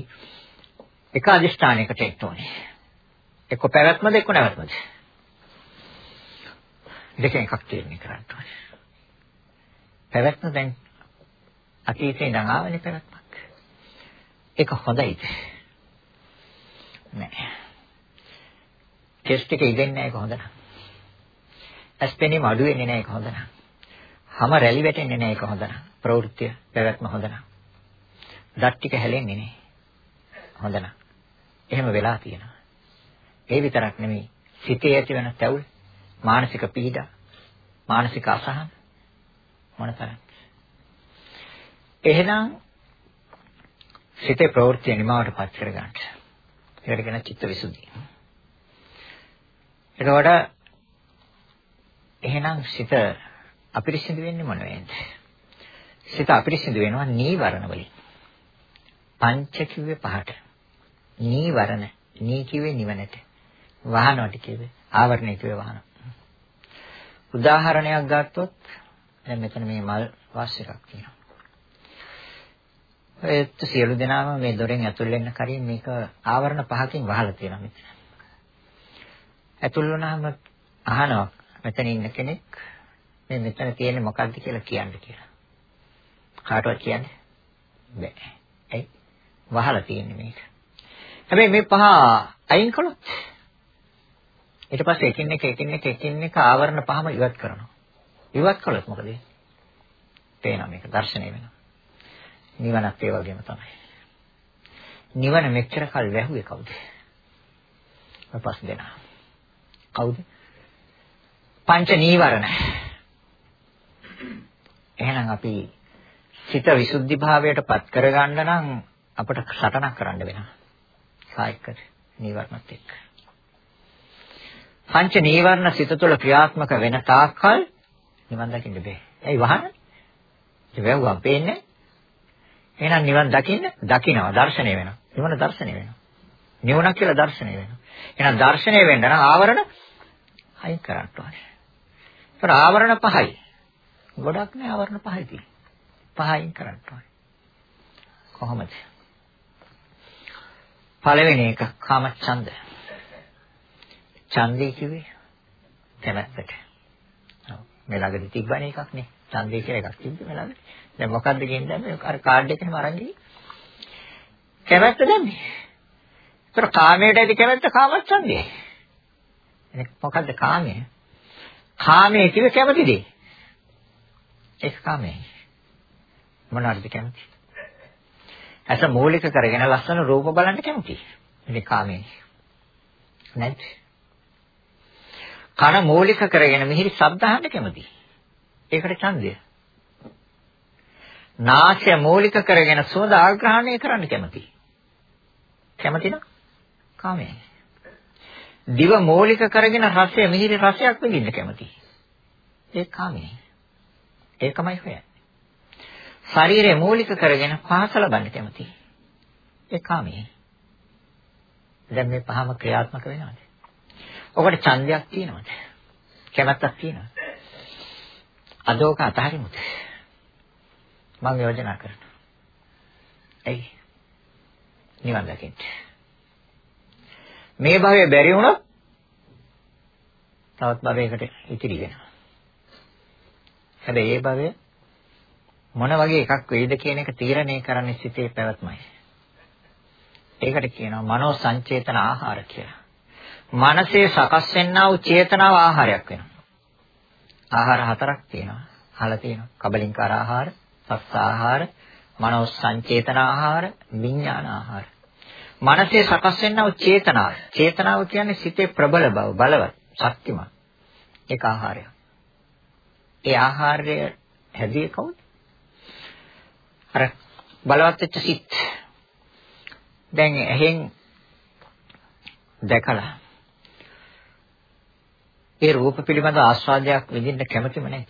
එක අදිෂ්ඨානයකට එන්න ඕනේ. එක්ක පැවැත්මද එක්ක නැවැත්මද? දෙකෙන් එකක් තීරණය කරන්න ඕනේ. පැවැත්ම දැන් අතීතේ ඉඳන් ආවනේ පැවැත්මක්. ඒක හොඳයිද? නෑ. ටෙස්ට් එක ඉදෙන්නේ නැහැ ඒක හොඳ නැහැ. ඇස්පෙනීම අඩු වෙන්නේ නැහැ ඒක හොඳ නැහැ. හැම රැලි වැටෙන්නේ නැහැ ඒක හොඳ නැහැ. ප්‍රවෘත්ති පැවැත්ම හොඳ නැහැ. දත් ටික හැලෙන්නේ නැහැ. හොඳ නැහැ. එහෙම වෙලා තියෙනවා. ඒ විතරක් නෙමෙයි සිතේ ඇති වෙන තැවුල්, මානසික පීඩා, මානසික අසහන මොනතරම්. එහෙනම් සිතේ ප්‍රවෘත්ති නිමාවට පත් කර ගන්න. ඒකට කියන චිත්ත විසුද්ධිය. එතකොට එහෙනම් සිත අපිරිසිදු වෙන්නේ මොන වෙන්ද? සිත අපිරිසිදු වෙනවා නීවරණ වලින්. පංච කිව්වේ පහට. නීවරණ. නී කිව්වේ නිවනට. වහනවට කිව්වේ ආවරණය කිව්වේ වහන. උදාහරණයක් ගත්තොත් දැන් මෙතන මේ මල් වාස් එකක් තියෙනවා. ඒත් සියලු දෙනාම මේ දොරෙන් ඇතුල් වෙන්න කලින් මේක ආවරණ පහකින් වහලා තියෙනවා මෙතන. ඇතුල් වුණාම අහනවා මෙතන ඉන්න කෙනෙක් මේ මෙතන තියෙන්නේ මොකක්ද කියලා කියන්න කියලා. කාටවත් කියන්න බෑ. ඇයි? වහලා තියෙන්නේ මේක. හැබැයි මේ පහ අයින් කළොත් ඊට පස්සේ එකින් එක එකින් එක එකින් එක ආවරණ පහම ඉවත් කරනවා. ඉවත් කළොත් මොකද වෙන්නේ? පේනවා මේක දර්ශනය වෙනවා. නිවනත් ඒ වගේම තමයි. නිවන මෙච්චර කල් වැහුවේ කවුද? අපස් දෙනා. කවුද? පංච නීවරණ. එහෙනම් අපි සිත විසුද්ධි භාවයට පත් කරගන්න නම් අපට සටනක් කරන්න වෙනවා. කායිකද නීවරණත් එක්ක. පංච නීවරණ සිත තුළ ක්‍රියාත්මක වෙන තාක්කල් නිවන් දකින්න බෑ. ඇයි වහන? ඒ වැව්වා පේන්නේ. එහෙනම් නිවන් දකින්න දකින්නවා දර්ශනය වෙනවා. නිවන දර්ශනය වෙනවා. නිවනක් කියලා දර්ශනය වෙනවා. එහෙනම් දර්ශනය වෙන්න නම් ආවරණ අයින් කරන්න ඕනේ. ඒතර ආවරණ පහයි. ගොඩක් නෑ ආවරණ පහයි තියෙන්නේ. පහයින් කරන්න ඕනේ. කොහොමද? පළවෙනි එක කාමච්ඡන්ද. ඡන්දේ කිව්වේ කැමැත්තට. ඔව්. මේ ළඟදී තිබ්බනේ එකක් නේ. ඡන්දේ කියලා එකක් තිබ්බේ මේ ළඟදී. දැන් මොකද්ද කියන්නේ දැන් අර කාඩ් එකේම අරන් ගිහින් කැමැත්ත දැම්මේ. ඒතර කාමයට ඇති කැමැත්ත කාමච්ඡන්දේ. එනේ මොකද්ද කාමය? කාමයේ කිව්වේ කැමැති දේ. ඒක කාමයි. මොනවාද කැමති? ඇස මූලික කරගෙන ලස්සන රූප බලන්න කැමති. මේ කාමයේ. නැත්. කන මූලික කරගෙන මිහිරි ශබ්ද අහන්න කැමති. ඒකට ඡන්දය. නාසය මූලික කරගෙන සුවඳ ආග්‍රහණය කරන්න කැමති. කැමති නෝ? කාමයේ. දිව මූලික කරගෙන රසය මිහිරි රසයක් විඳින්න කැමති. ඒ කාමයේ. ඒකමයි හොයන්නේ. ශරීරය මූලික කරගෙන පහස ලබන්න කැමති. ඒ කාමයේ. දැන් මේ පහම ක්‍රියාත්මක වෙනවද? ඔකට ඡන්දයක් තියෙනවද? කැමැත්තක් තියෙනවද? අද ඔක අතහරිමුද? මම යෝජනා කරනවා. එයි. නිවන් දකින්න. මේ භවයේ බැරි වුණොත් තවත් භවයකට ඉතිරි වෙනවා. හැබැයි ඒ භවය මොන වගේ එකක් වෙයිද කියන එක තීරණය කරන්නේ සිතේ පැවැත්මයි. ඒකට කියනවා මනෝ සංචේතන ආහාර කියලා. මනසේ සකස් වෙන්නා වූ චේතනාව ආහාරයක් වෙනවා. ආහාර හතරක් තියෙනවා. අහලා තියෙනවා. කබලින්කාර ආහාර, සස්ස ආහාර, මනෝ සංචේතන ආහාර, විඥාන ආහාර. මනසේ සකස් වෙන්නා වූ චේතනාව. චේතනාව කියන්නේ සිතේ ප්‍රබල බව, බලවත්, ශක්තිමත්. ඒක ආහාරයක්. ඒ ආහාරය හැදියේ කවුද? අර බලවත් වෙච්ච සිත්. දැන් එහෙන් දැකලා ඒ රූප පිළිබඳ ආස්වාදයක් විඳින්න කැමතිම නැහැ.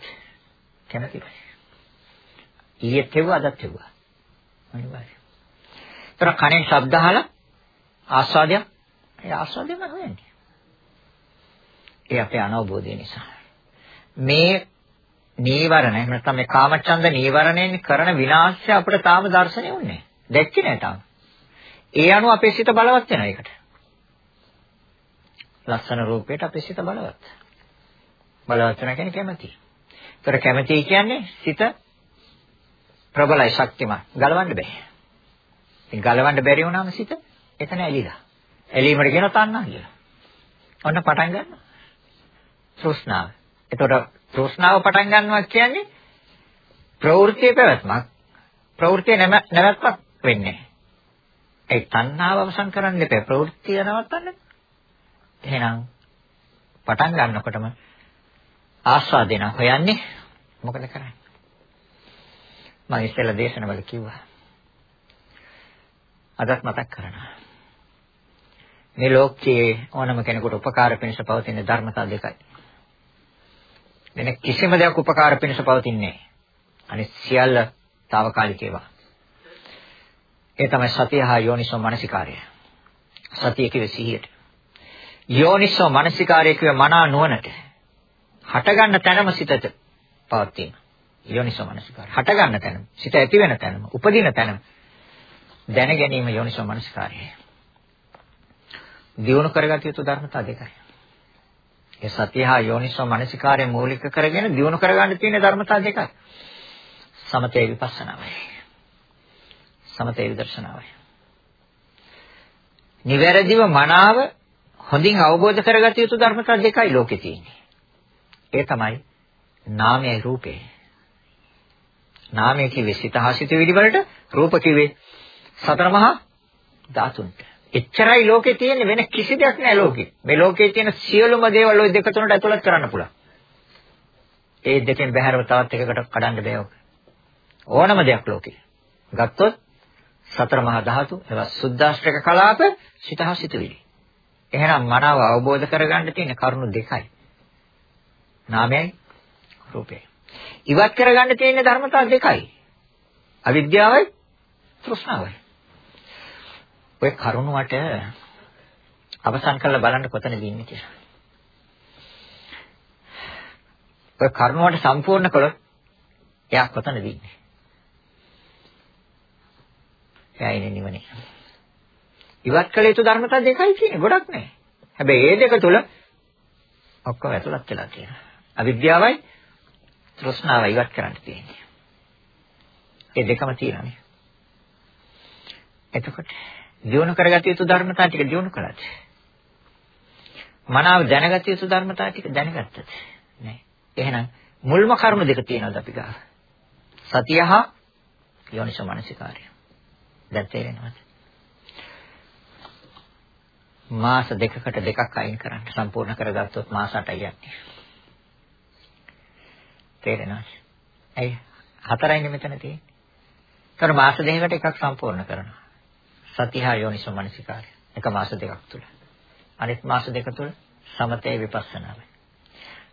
කැමති නැහැ. ඊයේත් හෙව්වා අදත් හෙව්වා. අනිවාර්යයෙන්. ඒතර කණෙන් ශබ්ද අහලා ආස්වාදයක් ඒ ආස්වාදයම හොයන්නේ. ඒ අපේ අනවබෝධය නිසා. මේ නීවරණ එහෙම නැත්නම් මේ කාමචන්ද නීවරණයෙන් කරන විනාශය අපිට තාම දැర్శණය වුණේ දැක්කේ නෑ තාම. ඒ අනුව අපේ සිත බලවත් වෙනවා ඒකට. ලස්සන රූපයට අපේ සිත බලවත්. බලවත් වෙන කියන්නේ කැමැති. ඒතර කැමැති කියන්නේ සිත ප්‍රබලයි ශක්තිමත්. ගලවන්න බෑ. ඉතින් ගලවන්න බැරි වුණාම සිත එතන ඇලිලා. ඇලීමට කියන තණ්හා කියලා. ඔන්න පටන් ගන්නවා. තෘෂ්ණාව. එතකොට තෘෂ්ණාව පටන් ගන්නවා කියන්නේ ප්‍රවෘත්තියේ පැවැත්මක්. ප්‍රවෘත්තිය නැවැත්මක් වෙන්නේ. ඒ තණ්හාව අවසන් කරන්න එපා. ප්‍රවෘත්තිය නවත්තන්න. එහෙනම් පටන් ගන්නකොටම ආස්වාදේන හොයන්නේ මොකද කරන්නේ? මම ඉස්සෙල්ලා දේශනවල කිව්වා. අදත් මතක් කරනවා. මේ ලෝකයේ ඕනම කෙනෙකුට උපකාර පිණිස පවතින ධර්මතා දෙකයි. වෙන කිසිම දෙයක් උපකාර පිණිස පවතින්නේ නැහැ. අනිත් සියල්ල తాවකාලික ඒවා. ඒ තමයි සතිය හා යෝනිසෝ මනසිකාරය. සතිය කිව්වේ සිහියට. යෝනිසෝ මනසිකාරය කිව්වේ මනා නුවණට. හටගන්න තැනම සිතට පවතින. යෝනිසෝ මනසිකාරය. හටගන්න තැනම, සිත ඇති වෙන තැනම, උපදින තැනම දැන ගැනීම යෝනිසෝ මනසිකාරයයි. දියුණු කරගatiya යුතු ධර්මතා දෙකයි. ඒ සතිය හා යෝනිසෝ මනසිකාරය මූලික කරගෙන දියුණු කරගන්න තියෙන ධර්මතා දෙකයි. සමතේ විපස්සනාවයි. සමතේ විදර්ශනාවයි. නිවැරදිව මනාව හොඳින් අවබෝධ කරගatiya යුතු ධර්මතා දෙකයි ලෝකේ තියෙන්නේ. ඒ තමයි නාමයයි රූපේ. නාමය කිව්වේ සිත හා සිතුවිලි වලට රූප කිව්වේ සතර මහා ධාතුන්ට. එච්චරයි ලෝකේ තියෙන්නේ වෙන කිසි දෙයක් නෑ ලෝකේ. මේ ලෝකේ තියෙන සියලුම දේවල් ওই දෙක තුනට ඇතුළත් කරන්න පුළුවන්. ඒ දෙකෙන් බැහැරව තවත් එකකට කඩන්න බෑ ඔක. ඕනම දෙයක් ලෝකේ. ගත්තොත් සතර මහා ධාතු, ඒවා සුද්දාෂ්ටක කලාප, සිතහ සිතුවිලි. එහෙනම් මනාව අවබෝධ කරගන්න තියෙන කරුණු දෙකයි. නාමයයි රූපයයි. ඉවත් කරගන්න තියෙන ධර්මතා දෙකයි. අවිද්‍යාවයි තෘෂ්ණාවයි. ඔය කරුණුවට අවසන් කරලා බලන්න කොතනද ඉන්නේ කියලා. ඔය කරුණුවට සම්පූර්ණ කළොත් එයා කොතනද ඉන්නේ? එයා ඉන්නේ නිවනේ. ඉවත් කළ යුතු ධර්මතා දෙකයි තියෙන්නේ. ගොඩක් නැහැ. හැබැයි මේ දෙක තුල ඔක්කොම ඇතුළත් වෙලා තියෙනවා. අවිද්‍යාවයි තෘෂ්ණාවයි ඉවත් කරන්න තියෙන්නේ. ඒ දෙකම තියෙනනේ. එතකොට දියුණු කරගatiya යුතු ධර්මතා ටික දියුණු කළාද? මනාව දැනගatiya යුතු ධර්මතා ටික දැනගත්තද? නෑ. එහෙනම් මුල්ම කර්ම දෙක තියෙනවද අපි ගාව? සතිය හා යෝනිසෝ මනසිකාරය. දැන් තේරෙනවද? මාස දෙකකට දෙකක් අයින් කරන්න සම්පූර්ණ කරගත්තොත් මාස 8යි යන්නේ. තේරෙනවද? ඇයි? හතරයිනේ මෙතන තියෙන්නේ. ඒතර මාස දෙකකට එකක් සම්පූර්ණ කරනවා. සතිහා යෝනිසෝ මනසිකාරය. එක මාස දෙකක් තුල. අනිත් මාස දෙක තුල සමතේ විපස්සනාවයි.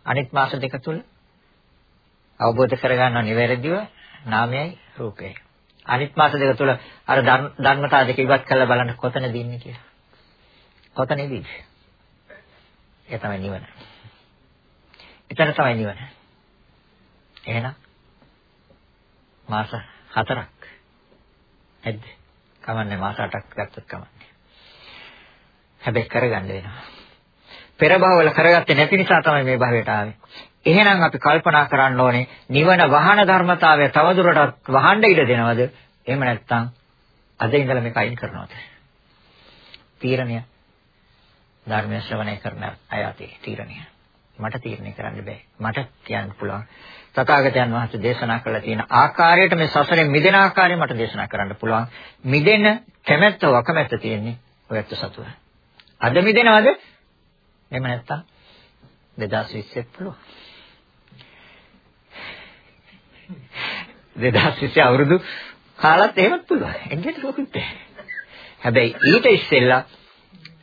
අනිත් මාස දෙක තුල අවබෝධ කරගන්නව නිවැරදිව නාමයයි රූපයයි. අනිත් මාස දෙක තුල අර ධර්මතා දෙක ඉවත් කරලා බලන්න කොතනද ඉන්නේ කියලා. කොතනේද? ඒ තමයි නිවන. එතන තමයි නිවන. එහෙනම් මාස හතරක්. ඇද්ද? කමන්නේ මාස 8ක් ගත්තොත් කමන්නේ. හැබැයි කරගන්න වෙනවා. පෙර භවවල කරගත්තේ නැති නිසා තමයි මේ භවයට ආවේ. එහෙනම් අපි කල්පනා කරන්න ඕනේ නිවන වහන ධර්මතාවය තවදුරටත් වහන්න ඉඩ දෙනවද? එහෙම නැත්නම් අද ඉඳලා මේක අයින් කරනවද? තීරණය ධර්මය ශ්‍රවණය කරන අය අතේ තීරණය. මට තීරණය කරන්න බෑ. මට කියන්න පුළුවන්. තථාගතයන් වහන්සේ දේශනා කළා තියෙන ආකාරයට මේ සසරෙන් මිදෙන ආකාරය මට දේශනා කරන්න පුළුවන්. මිදෙන කැමැත්ත වකමැත්ත තියෙන්නේ ඔයත් සතුව. අද මිදෙනවද? එහෙම නැත්තම් 2020 පුළුවන්. 2020 අවුරුදු කාලත් එහෙමත් පුළුවන්. එන්නේ ලොකුත් හැබැයි ඊට ඉස්සෙල්ලා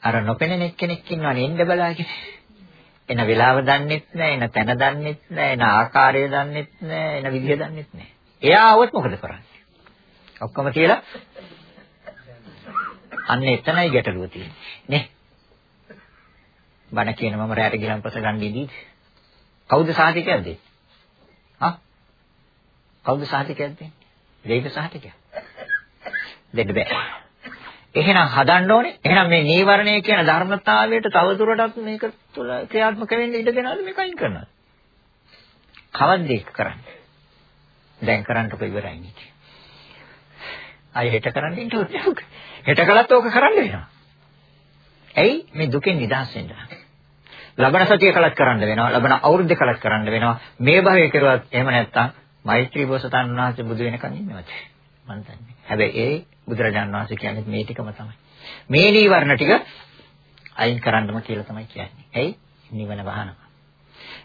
අර නොපෙනෙන එක්කෙනෙක් ඉන්නවනේ එන්න බලාගෙන. එන වෙලාව දන්නෙත් නැහැ, එන තැන දන්නෙත් නැහැ, එන ආකාරය දන්නෙත් නැහැ, එන විදිය දන්නෙත් නැහැ. එයා આવොත් මොකද කරන්නේ? ඔක්කොම කියලා අන්න එතනයි ගැටලුව තියෙන්නේ. නේ? බණ කියන මම රැයට ගිලන් පස ගන්න ඉදීද? කවුද සාහිතිකයක් දෙන්නේ? හා? කවුද සාහිතිකයක් දෙන්නේ? දෙයිද සාහිතිකයක්? දෙන්න බෑ. එහෙනම් හදන්න ඕනේ. එහෙනම් මේ නීවරණය කියන ධර්මතාවයට තවදුරටත් මේක තුළ ක්‍රියාත්මක වෙන්න ඉඩ දෙනවද මේක අයින් කරනවද? කවද්ද ඒක කරන්නේ? දැන් කරන්නකො ඉවරයි නේද? අය හෙට කරන්න ඉන්න ඕනේ. හෙට කළත් ඕක කරන්න වෙනවා. ඇයි මේ දුකෙන් නිදහස් වෙන්න? ලබන සතිය කලත් කරන්න වෙනවා. ලබන අවුරුද්ද කලත් කරන්න වෙනවා. මේ භවයේ කරුවත් එහෙම නැත්තම් මෛත්‍රී බෝසතාණන් වහන්සේ බුදු වෙනකන් ඉන්නවද? මන් දන්නේ. හැබැයි ඒ බුදුරජාන් වහන්සේ කියන්නේ මේ ටිකම තමයි. මේ නීවරණ ටික අයින් කරන්නම කියලා තමයි කියන්නේ. ඇයි? නිවන වහනවා.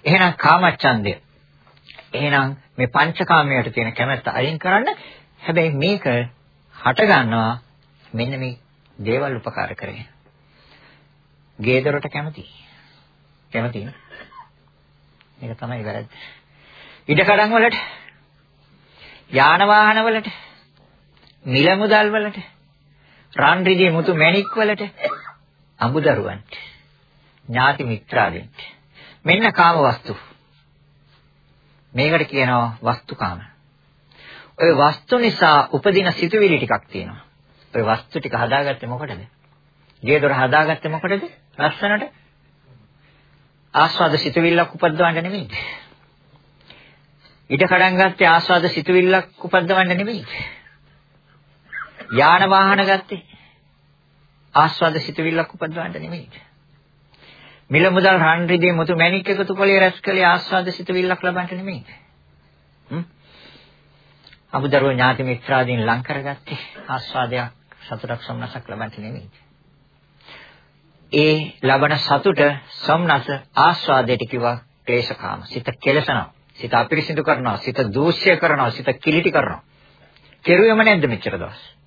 එහෙනම් කාමච්ඡන්දය. එහෙනම් මේ පංචකාමයට තියෙන කැමැත්ත අයින් කරන්න. හැබැයි මේක හට ගන්නවා මෙන්න මේ දේවල් උපකාර කරගෙන. ගේදරට කැමති. කැමති නේ? මේක තමයි වැරද්ද. ඉඩකඩම් වලට යාන වාහන වලට මිල මුදල් වලට රන් රිදී මුතු මැණික් වලට අඹදරුවන්ට ඥාති මිත්‍රාදීන්ට. මෙන්න කාම වස්තු. මේකට කියනවා වස්තුකාම. ඔය වස්තු නිසා උපදින සිතුවිලි ටිකක් තියෙනවා. ඔය වස්තු ටික හදාගත්තේ මොකටද? ගේ දොර හදාගත්තේ මොකටද? ලස්සනට? ආස්වාද සිතුවිල්ලක් උපද්දවන්න නෙමෙයි ඊට කඩන් ගත්තේ ආස්වාද සිතුවිල්ලක් උපද්දවන්න නෙමෙයි යාන වාහන ගත්තේ ආස්වාද සිතුවිල්ලක් උපදවන්න නෙමෙයි. මිල මුදල් රන් රිදී මුතු මැණික් එකතු කළේ රැස් කළේ ආස්වාද සිතුවිල්ලක් ලබන්න නෙමෙයි. හ්ම්. අමුදරුව ඥාති මිත්‍රාදීන් ලං කරගත්තේ ආස්වාදයක් සතුටක් සම්නසක් ලබන්න නෙමෙයි. ඒ ලබන සතුට සම්නස ආස්වාදයට කිව්වා ක්ලේශකාම. සිත කෙලසනවා. සිත අපිරිසිදු කරනවා. සිත දූෂ්‍ය කරනවා. සිත කිලිටි කරනවා. කෙරුවෙම නැද්ද මෙච්චර දවස්?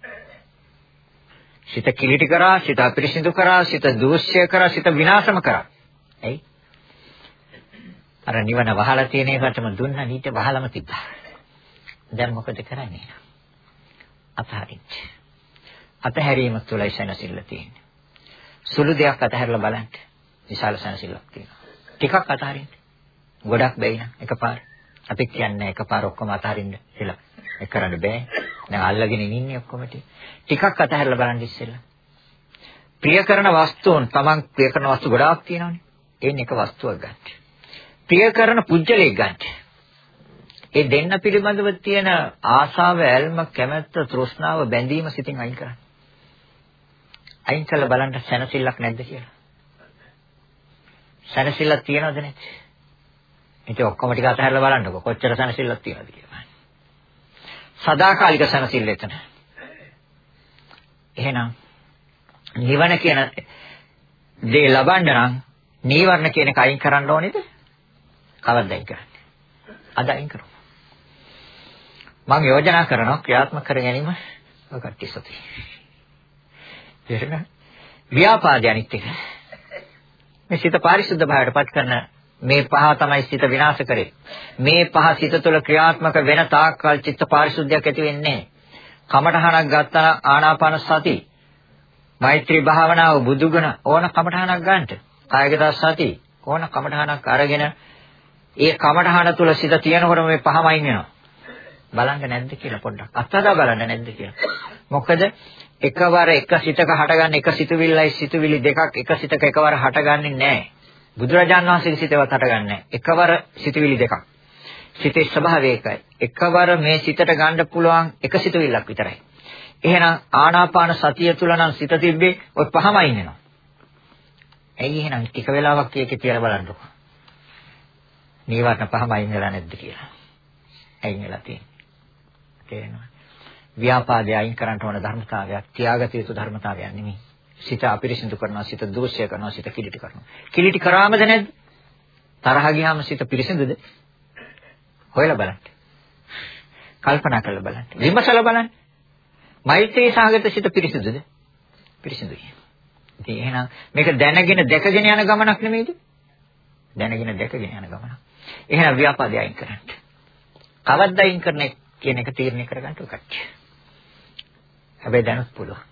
සිත කිලිටි කරා, සිත අපිරිසිදු කරා, සිත දූෂ්‍ය කරා, සිත විනාශම කරා. එයි. අර නිවන වහලා තියෙන එකටම දුන්න නීත වහලම තිබ්බා. දැන් මොකද කරන්නේ? අතහරින්න. අතහැරීම තුළයි සැනසෙල්ල තියෙන්නේ. සුළු දෙයක් අතහැරලා බලන්න. විශාල සැනසෙල්ලක් තියෙනවා. ටිකක් අතහරින්න. ගොඩක් බැයි නම් එකපාර. අපි කියන්නේ එකපාර ඔක්කොම අතහරින්න කියලා. ඒක කරන්න බෑ. දැන් අල්ලගෙන ඉන්නේ ඔක්කොම ටිකක් අතහැරලා බලන්න ඉස්සෙල්ලා. ප්‍රිය කරන වස්තුන් Taman ප්‍රිය කරන වස්තු ගොඩාක් තියෙනවානේ. ඒන් එක වස්තුවක් ගන්න. ප්‍රිය කරන පුජ්‍යලයක් ගන්න. ඒ දෙන්න පිළිබඳව තියෙන ආශාව, ඇල්ම, කැමැත්ත, තෘෂ්ණාව, බැඳීම සිතින් අයින් කරන්න. අයින් කළ බලන්න සැනසෙල්ලක් නැද්ද කියලා. සැනසෙල්ලක් තියනවද නැද්ද? ඉතින් ඔක්කොම ටික අතහැරලා බලන්නකො කොච්චර සැනසෙල්ලක් තියනවද කියලා. සදාකාලික සැනසෙල්ල එතන. එහෙනම් නිවන කියන දේ ලබන්න නම් නීවරණ කියන එක අයින් කරන්න ඕනේද? කවද්ද අයින් කරන්නේ? අද අයින් කරමු. මම යෝජනා කරනවා ක්‍රියාත්මක කර ගැනීම ඔය කට්ටිය සතුයි. තේරෙනවද? ව්‍යාපාදය අනිත් එක. මේ සිත පාරිශුද්ධ භාවයට පත් කරන මේ පහ තමයි සිත විනාශ කරේ. මේ පහ සිත තුළ ක්‍රියාත්මක වෙන තාක්කල් චිත්ත පාරිශුද්ධියක් ඇති වෙන්නේ කමඨහනක් ගත්තා ආනාපාන සති. මෛත්‍රී භාවනාව බුදුගුණ ඕන කමඨහනක් ගන්නට. කායගත සති ඕන කමඨහනක් අරගෙන ඒ කමඨහන තුළ සිත තියෙනකොට මේ පහම අයින් වෙනවා. බලන්න නැද්ද කියලා පොඩ්ඩක්. අත්හදා බලන්න නැද්ද කියලා. මොකද එකවර එක සිතක හටගන්න එක සිතුවිල්ලයි සිතුවිලි දෙකක් එක සිතක එකවර හටගන්නේ නැහැ. බුදුරජාණන් වහන්සේගේ සිතවත් හටගන්නේ නැහැ. එකවර සිතුවිලි දෙකක්. සිතේ ස්වභාවය එකයි. එකවර මේ සිතට ගන්න පුළුවන් එක සිතුවිල්ලක් විතරයි. එහෙනම් ආනාපාන සතිය තුල නම් සිත තිබ්බේ ඔය පහමයි ඉන්නවා. ඇයි එහෙනම් ටික වෙලාවක් ඒකේ තියලා බලන්නකො. නීවරණ පහමයි ඉන්නලා නැද්ද කියලා. ඇයි ඉන්නලා තියෙන්නේ. තේරෙනවද? ව්‍යාපාදය අයින් කරන්න ඕන ධර්මතාවයක් තියාගත යුතු ධර්මතාවයක් නෙමෙයි. සිත අපිරිසිදු කරනවා, සිත දෝෂය කරනවා, සිත කිලිටි කරනවා. කිලිටි කරාමද නැද්ද? තරහ ගියාම සිත පිරිසිදුද? හොයලා බලන්න. කල්පනා කරලා බලන්න. විමසලා බලන්න. මෛත්‍රී සාගත සිත පිරිසිදුද? පිරිසිදුයි. ඉතින් එහෙනම් මේක දැනගෙන දැකගෙන යන ගමනක් නෙමෙයිද? දැනගෙන දැකගෙන යන ගමනක්. එහෙනම් ව්‍යාපාදය අයින් කරන්න. කවද්ද අයින් කරන්නේ කියන එක තීරණය කරගන්න උකච්ච. හැබැයි දැනුත් පුළුවන්.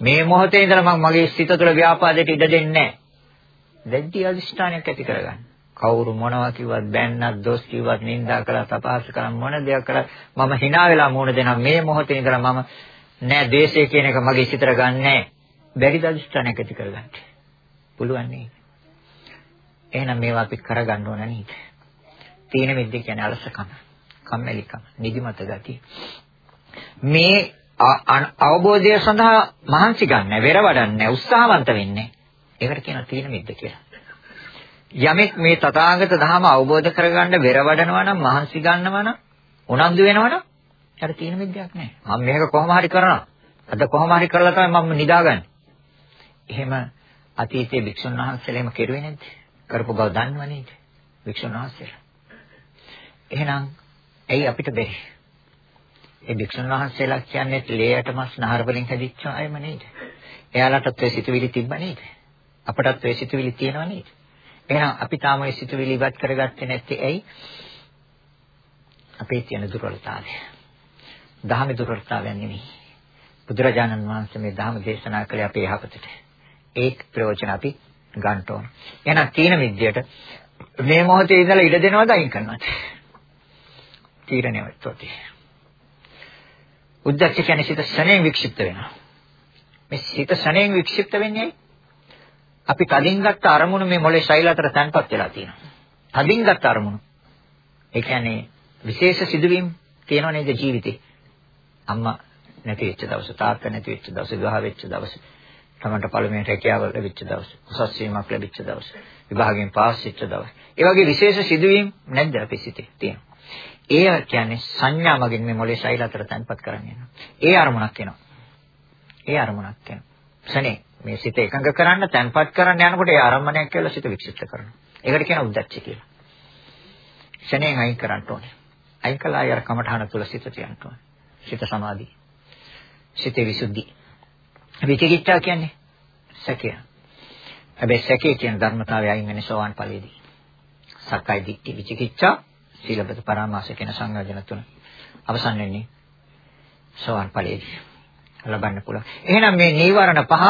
මේ මොහොතේ ඉඳලා මම මගේ සිත තුළ ව්‍යාපාදයට ඉඩ දෙන්නේ නැහැ. දැඩි අදිෂ්ඨානයක් ඇති කරගන්න. කවුරු මොනවා කිව්වත් බැන්නත් දොස් කිව්වත් නින්දා කළා තපාස කළා මොන දෙයක් කළා මම hina වෙලා මුණ දෙනවා මේ මොහොතේ ඉඳලා මම නෑ දේශය කියන එක මගේ සිතට ගන්නෑ බැරි අදිෂ්ඨානයක් ඇති කරගන්න. පුළුවන් නේද? එහෙනම් මේවා අපි කරගන්න ඕන නේද? තීන මිද්ද කියන්නේ අලසකම, කම්මැලිකම, නිදිමත ගතිය. මේ අවබෝධය සඳහා මහන්සි ගන්න, වෙර වඩන්නේ, උත්සාහවන්ත වෙන්නේ. ඒකට කියනවා තීන මිද්ද කියලා. යමෙක් මේ තථාගත ධර්ම අවබෝධ කරගන්න වෙර වඩනවා නම්, මහන්සි ගන්නවා නම්, උනන්දු වෙනවා නම්, ඊට තීන මිද්දයක් නැහැ. මම මේක කොහොම හරි කරනවා. අද කොහොම හරි කරලා තමයි මම නිදාගන්නේ. එහෙම අතීතයේ භික්ෂුන් වහන්සේලෙම කෙරුවේ නැද්ද? කරපු බව දන්නව නේද? භික්ෂුන් වහන්සේලා. එහෙනම් ඇයි අපිට බැරි? ඒ භික්ෂුන් වහන්සේලා කියන්නේ ලේයට මස් නහර වලින් හැදිච්ච අයම නේද? එයාලටත් ඒ සිතුවිලි තිබ්බ නේද? අපටත් ඒ සිතුවිලි තියෙනව නේද? එහෙනම් අපි තාම ඒ සිතුවිලි ඉවත් කරගත්තේ නැත්තේ ඇයි? අපේ තියෙන දුර්වලතාවය. දහමේ දුර්වලතාවයක් නෙමෙයි. බුදුරජාණන් වහන්සේ මේ ධර්ම දේශනා කළේ අපේ යහපතට. ඒක ප්‍රයෝජන අපි ගන්න ඕන. එහෙනම් තීන විද්‍යට මේ මොහොතේ ඉඳලා ඉඩ දෙනවද අයින් කරනවද? තීරණය වෙත්තොත්. උද්දච්ච කියන්නේ සිත ශරණයෙන් වික්ෂිප්ත වෙනවා. මේ සිත ශරණයෙන් වික්ෂිප්ත වෙන්නේ අපි කලින් ගත්ත අරමුණු මේ මොලේ ශෛල අතර තැන්පත් වෙලා තියෙනවා. කලින් ගත්ත අරමුණු. ඒ කියන්නේ විශේෂ සිදුවීම් තියෙනව නේද ජීවිතේ. අම්මා නැති වෙච්ච දවස, තාත්තා නැති වෙච්ච දවස, විවාහ වෙච්ච දවස, තමන්ට පළමුවෙන් රැකියාව ලැබිච්ච දවස, උසස් වීමක් ලැබිච්ච දවස, විභාගයෙන් පාස් වෙච්ච දවස. ඒ වගේ විශේෂ සිදුවීම් නැද්ද අපේ සිතේ තියෙනවා. ඒ කියන්නේ සංඥා මගින් මේ මොලේ ශෛල අතර තැන්පත් කරන්න යනවා. ඒ අරමුණක් එනවා. ඒ අරමුණක් එනවා. ශනේ මේ සිත එකඟ කරන්න තැන්පත් කරන්න යනකොට ඒ ආරම්භණයක් කියලා සිත වික්ෂිප්ත කරනවා. ඒකට කියන උද්දච්ච කියලා. ශනේන් අයින් කරන්න ඕනේ. අයින් කළා අය කමඨහන තුල සිත තියන්න ඕනේ. සිත සමාධි. සිතේ විසුද්ධි. විචිකිච්ඡා කියන්නේ සැකය. හැබැයි සැකේ කියන ධර්මතාවය අයින් වෙන්නේ සෝවාන් ඵලයේදී. සක්කාය දිට්ඨි විචිකිච්ඡා සීලබත පරාමාස කියන සංයෝජන තුන අවසන් වෙන්නේ සෝවන් ඵලයේදී ලබන්න පුළුවන්. එහෙනම් මේ නීවරණ පහ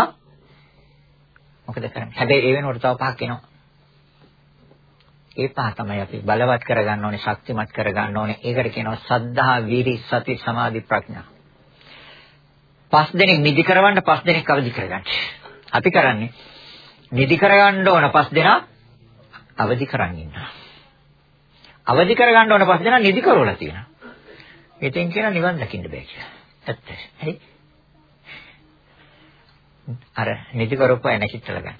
මොකද කරන්නේ? හැබැයි ඒ වෙනකොට තව පහක් එනවා. ඒ පහ තමයි අපි බලවත් කරගන්න ඕනේ, ශක්තිමත් කරගන්න ඕනේ. ඒකට කියනවා සද්ධා, වීරි, සති, සමාධි, ප්‍රඥා. පස් දෙනෙක් නිදි කරවන්න පස් දෙනෙක් අවදි කරගන්න. අපි කරන්නේ නිදි කරගන්න ඕන පස් දෙනා අවදි කරන් ඉන්නවා. අවදි කරගන්න ඕන පස් දෙනා නිදි කරවලා තියෙනවා. ඉතින් කියන නිවන් දකින්න බෑ කියලා. ඇත්ත. හරි. අර නිදි කරපුවා නැකිටලා ගන්න.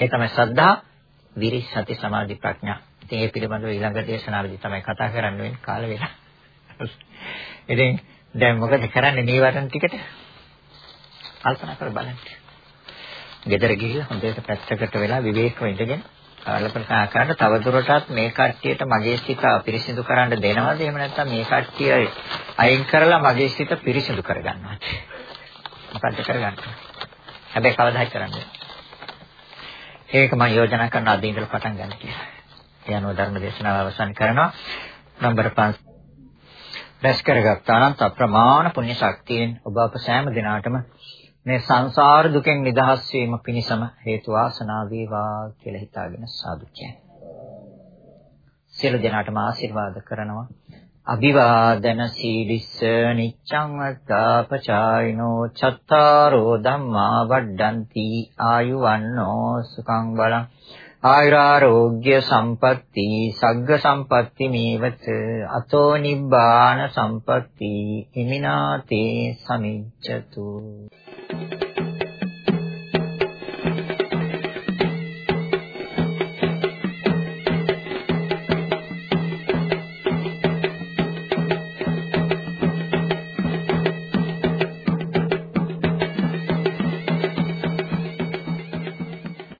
ඒ තමයි සද්ධා, විරි, සති, සමාධි, ප්‍රඥා. ඉතින් ඒ පිළිබඳව ඊළඟ දේශනාවේදී තමයි කතා කරන්න වෙන්නේ කාල වේලා. ඉතින් දැන් මොකද කරන්නේ නීවරණ ටිකට? කල්පනා කර බලන්න. ගෙදර ගිහිල්ලා හොඳට පැත්තකට වෙලා විවේකව ඉඳගෙන කල්පනා කරන්න තවදුරටත් මේ කට්ටියට මගේ සිත පිරිසිදු කරන්න දෙනවද? එහෙම නැත්නම් මේ කට්ටිය අයින් කරලා මගේ සිත පිරිසිදු කරගන්නවද? මොකද්ද කරගන්නේ? හැබැයි කවදාවත් කරන්නේ ඒක මම යෝජනා කරන අද ඉඳලා පටන් ගන්න කියලා. ඒ අනුව ධර්ම දේශනාව අවසන් කරනවා. නම්බර 5 රැස් කරගත් අනන්ත අප්‍රමාණ පුණ්‍ය ශක්තියෙන් ඔබ අප සෑම දිනාටම මේ සංසාර දුකෙන් නිදහස් වීම පිණිසම හේතු වාසනා වේවා කියලා හිතාගෙන සාදු කියන්නේ. සියලු දෙනාටම ආශිර්වාද කරනවා. අභිවාදන සීලිස්ස නිච්ඡං වත්තාපචායිනෝ චත්තාරෝ ධම්මා වඩ්ඩಂತಿ ආයුවන්නෝ සුඛං බලං ආයුරාෝග්‍ය සම්පatti සග්ග සම්පatti මේවත අතෝ නිබ්බාන සම්පatti හිමිනාතේ සමිච්ඡතු